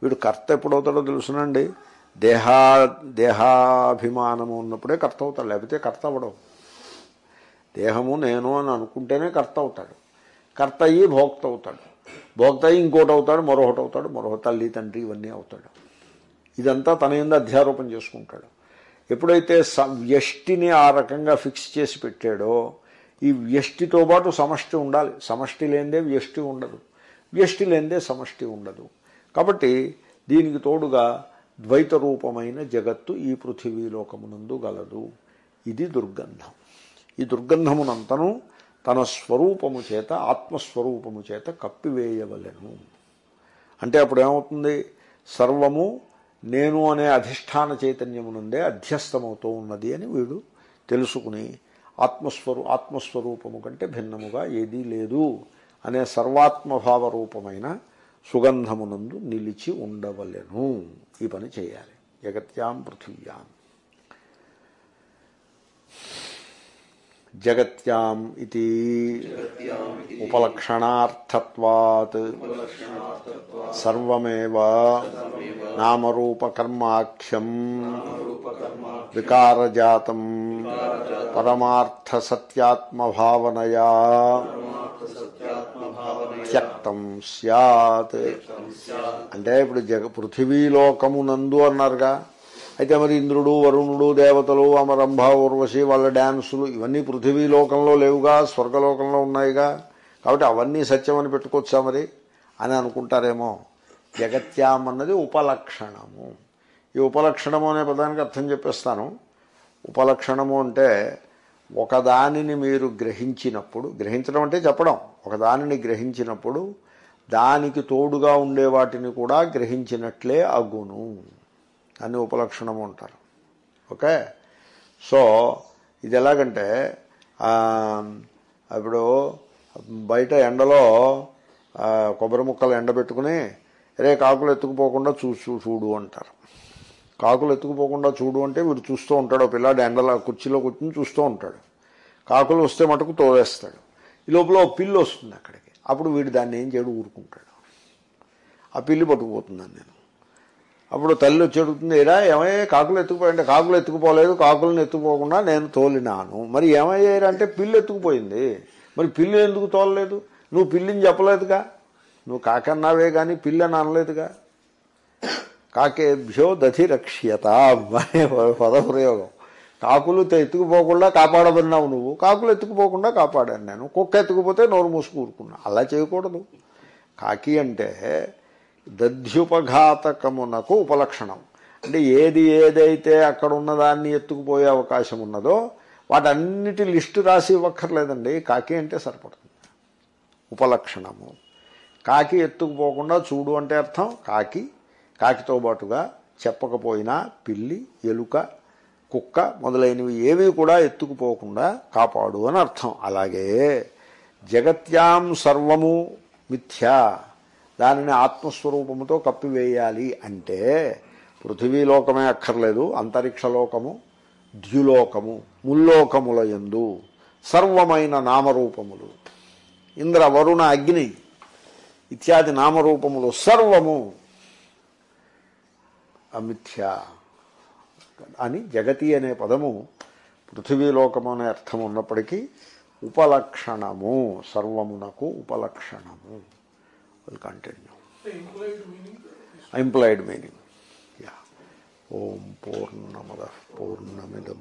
వీడు కర్త ఎప్పుడవుతాడో తెలుసునండి. దేహా దేహాభిమానము ఉన్నప్పుడే కర్త అవుతాడు. లేకపోతే కర్త అవడం దేహము నేను అని అనుకుంటేనే కర్త అవుతాడు. కర్త అయ్యి భోక్త అవుతాడు. భోక్త అయ్యి ఇంకోటి అవుతాడు మరొకటి అవుతాడు మరొక తల్లి తండ్రి ఇవన్నీ అవుతాడు. ఇదంతా తన ఎందు అధ్యారోపణ చేసుకుంటాడు. ఎప్పుడైతే స వ్యష్టిని ఆ రకంగా ఫిక్స్ చేసి పెట్టాడో ఈ వ్యష్టితో పాటు సమష్టి ఉండాలి. సమష్టి లేనిదే వ్యష్టి ఉండదు. వ్యష్టి లేనిదే సమష్టి ఉండదు. కాబట్టి దీనికి తోడుగా ద్వైత రూపమైన జగత్తు ఈ పృథివీలోకమునందు గలదు. ఇది దుర్గంధం. ఈ దుర్గంధమునంతను తన స్వరూపము చేత ఆత్మస్వరూపము చేత కప్పివేయవలెను. అంటే అప్పుడు ఏమవుతుంది సర్వము నేను అనే అధిష్టాన చైతన్యమునందే అధ్యస్థమవుతూ ఉన్నది అని వీడు తెలుసుకుని ఆత్మస్వరూ ఆత్మస్వరూపము కంటే భిన్నముగా ఏదీ లేదు అనే సర్వాత్మభావ రూపమైన సుగంధమునందు నిలిచి ఉండవలెను. ఈ పని చేయాలి. జగత్యాం పృథివ్యాం. జగత్యాం ఇది ఉపలక్షణార్థత్వాత్. సర్వమేవ నామరూపకర్మాఖ్యం వికారజాతం పరమార్థసత్యాత్మభావనయా త్యక్తం సత్ అంటే ఇప్పుడు జగ పృథివీలోకమునందు అన్నారుగా అయితే మరి ఇంద్రుడు వరుణుడు దేవతలు అమరంభ ఊర్వశి వాళ్ళ డ్యాన్సులు ఇవన్నీ పృథివీలోకంలో లేవుగా స్వర్గలోకంలో ఉన్నాయిగా. కాబట్టి అవన్నీ సత్యం అని పెట్టుకోవచ్చా మరి? అని అనుకుంటారేమో. జగత్యాం అన్నది ఉపలక్షణము. ఈ ఉపలక్షణము అనే పదానికి అర్థం చెప్పేస్తాను. ఉపలక్షణము అంటే ఒకదానిని మీరు గ్రహించినప్పుడు గ్రహించడం అంటే చెప్పడం. ఒకదానిని గ్రహించినప్పుడు దానికి తోడుగా ఉండే వాటిని కూడా గ్రహించినట్లే అగును. అని ఉపలక్షణము అంటారు ఓకే? సో ఇది ఎలాగంటే ఇప్పుడు బయట ఎండలో కొబ్బరి ముక్కలు ఎండబెట్టుకుని రే కాకులు ఎత్తుకుపోకుండా చూసు చూడు అంటారు. కాకులు ఎత్తుకుపోకుండా చూడు అంటే వీడు చూస్తూ ఉంటాడు. ఓ పిల్లాడు ఎండలో కుర్చీలో కూర్చుని చూస్తూ ఉంటాడు. కాకులు వస్తే మటుకు తోలేస్తాడు ఈ లోపల ఒక పిల్లి వస్తుంది అక్కడికి. అప్పుడు వీడు దాన్ని ఏం చేయడు? ఊరుకుంటాడు. ఆ పిల్లి పట్టుకుపోతుందని నేను అప్పుడు తల్లి వచ్చి అడుగుతుంది ఏరా ఏమయ్యే కాకులు ఎత్తుకుపోయింటే కాకులు ఎత్తుకుపోలేదు కాకులను ఎత్తుకుపోకుండా నేను తోలినాను. మరి ఏమయ్యారంటే పిల్లు ఎత్తుకుపోయింది. మరి పిల్లు ఎందుకు తోలలేదు? నువ్వు పిల్లిని చెప్పలేదుగా. నువ్వు కాకన్నావే కానీ పిల్లి అని అనలేదుగా. కాకేభ్యో దధిరక్ష్యత అనే పదప్రయోగం. కాకులు ఎత్తుకుపోకుండా కాపాడబడినావు నువ్వు. కాకులు ఎత్తుకుపోకుండా కాపాడాను నేను. కుక్క ఎత్తుకుపోతే నోరు మూసుకూరుకున్నా అలా చేయకూడదు. కాకి అంటే దధ్యుపఘాతకమునకు ఉపలక్షణం. అంటే ఏది ఏదైతే అక్కడ ఉన్నదాన్ని ఎత్తుకుపోయే అవకాశం ఉన్నదో వాటన్నిటి లిస్టు రాసి ఇవ్వక్కర్లేదండి. కాకి అంటే సరిపడుతుంది ఉపలక్షణము. కాకి ఎత్తుకుపోకుండా చూడు అంటే అర్థం కాకి. కాకితో పాటుగా చెప్పకపోయినా పిల్లి ఎలుక కుక్క మొదలైనవి ఏవి కూడా ఎత్తుకుపోకుండా కాపాడు అని అర్థం. అలాగే జగత్యాం సర్వము మిథ్యా. దానిని ఆత్మస్వరూపముతో కప్పివేయాలి అంటే పృథివీలోకమే అక్కర్లేదు అంతరిక్షలోకము ద్యులోకము ముల్లోకముల యందు సర్వమైన నామరూపములు. ఇంద్ర వరుణ అగ్ని ఇత్యాది నామరూపములు సర్వము అమిథ్య అని జగతి అనే పదము పృథివీలోకము అనే అర్థం ఉన్నప్పటికీ ఉపలక్షణము సర్వమునకు ఉపలక్షణము. will continue.
Implied meaning?
Implied meaning. Yeah. Om Purnamada Purnamidam.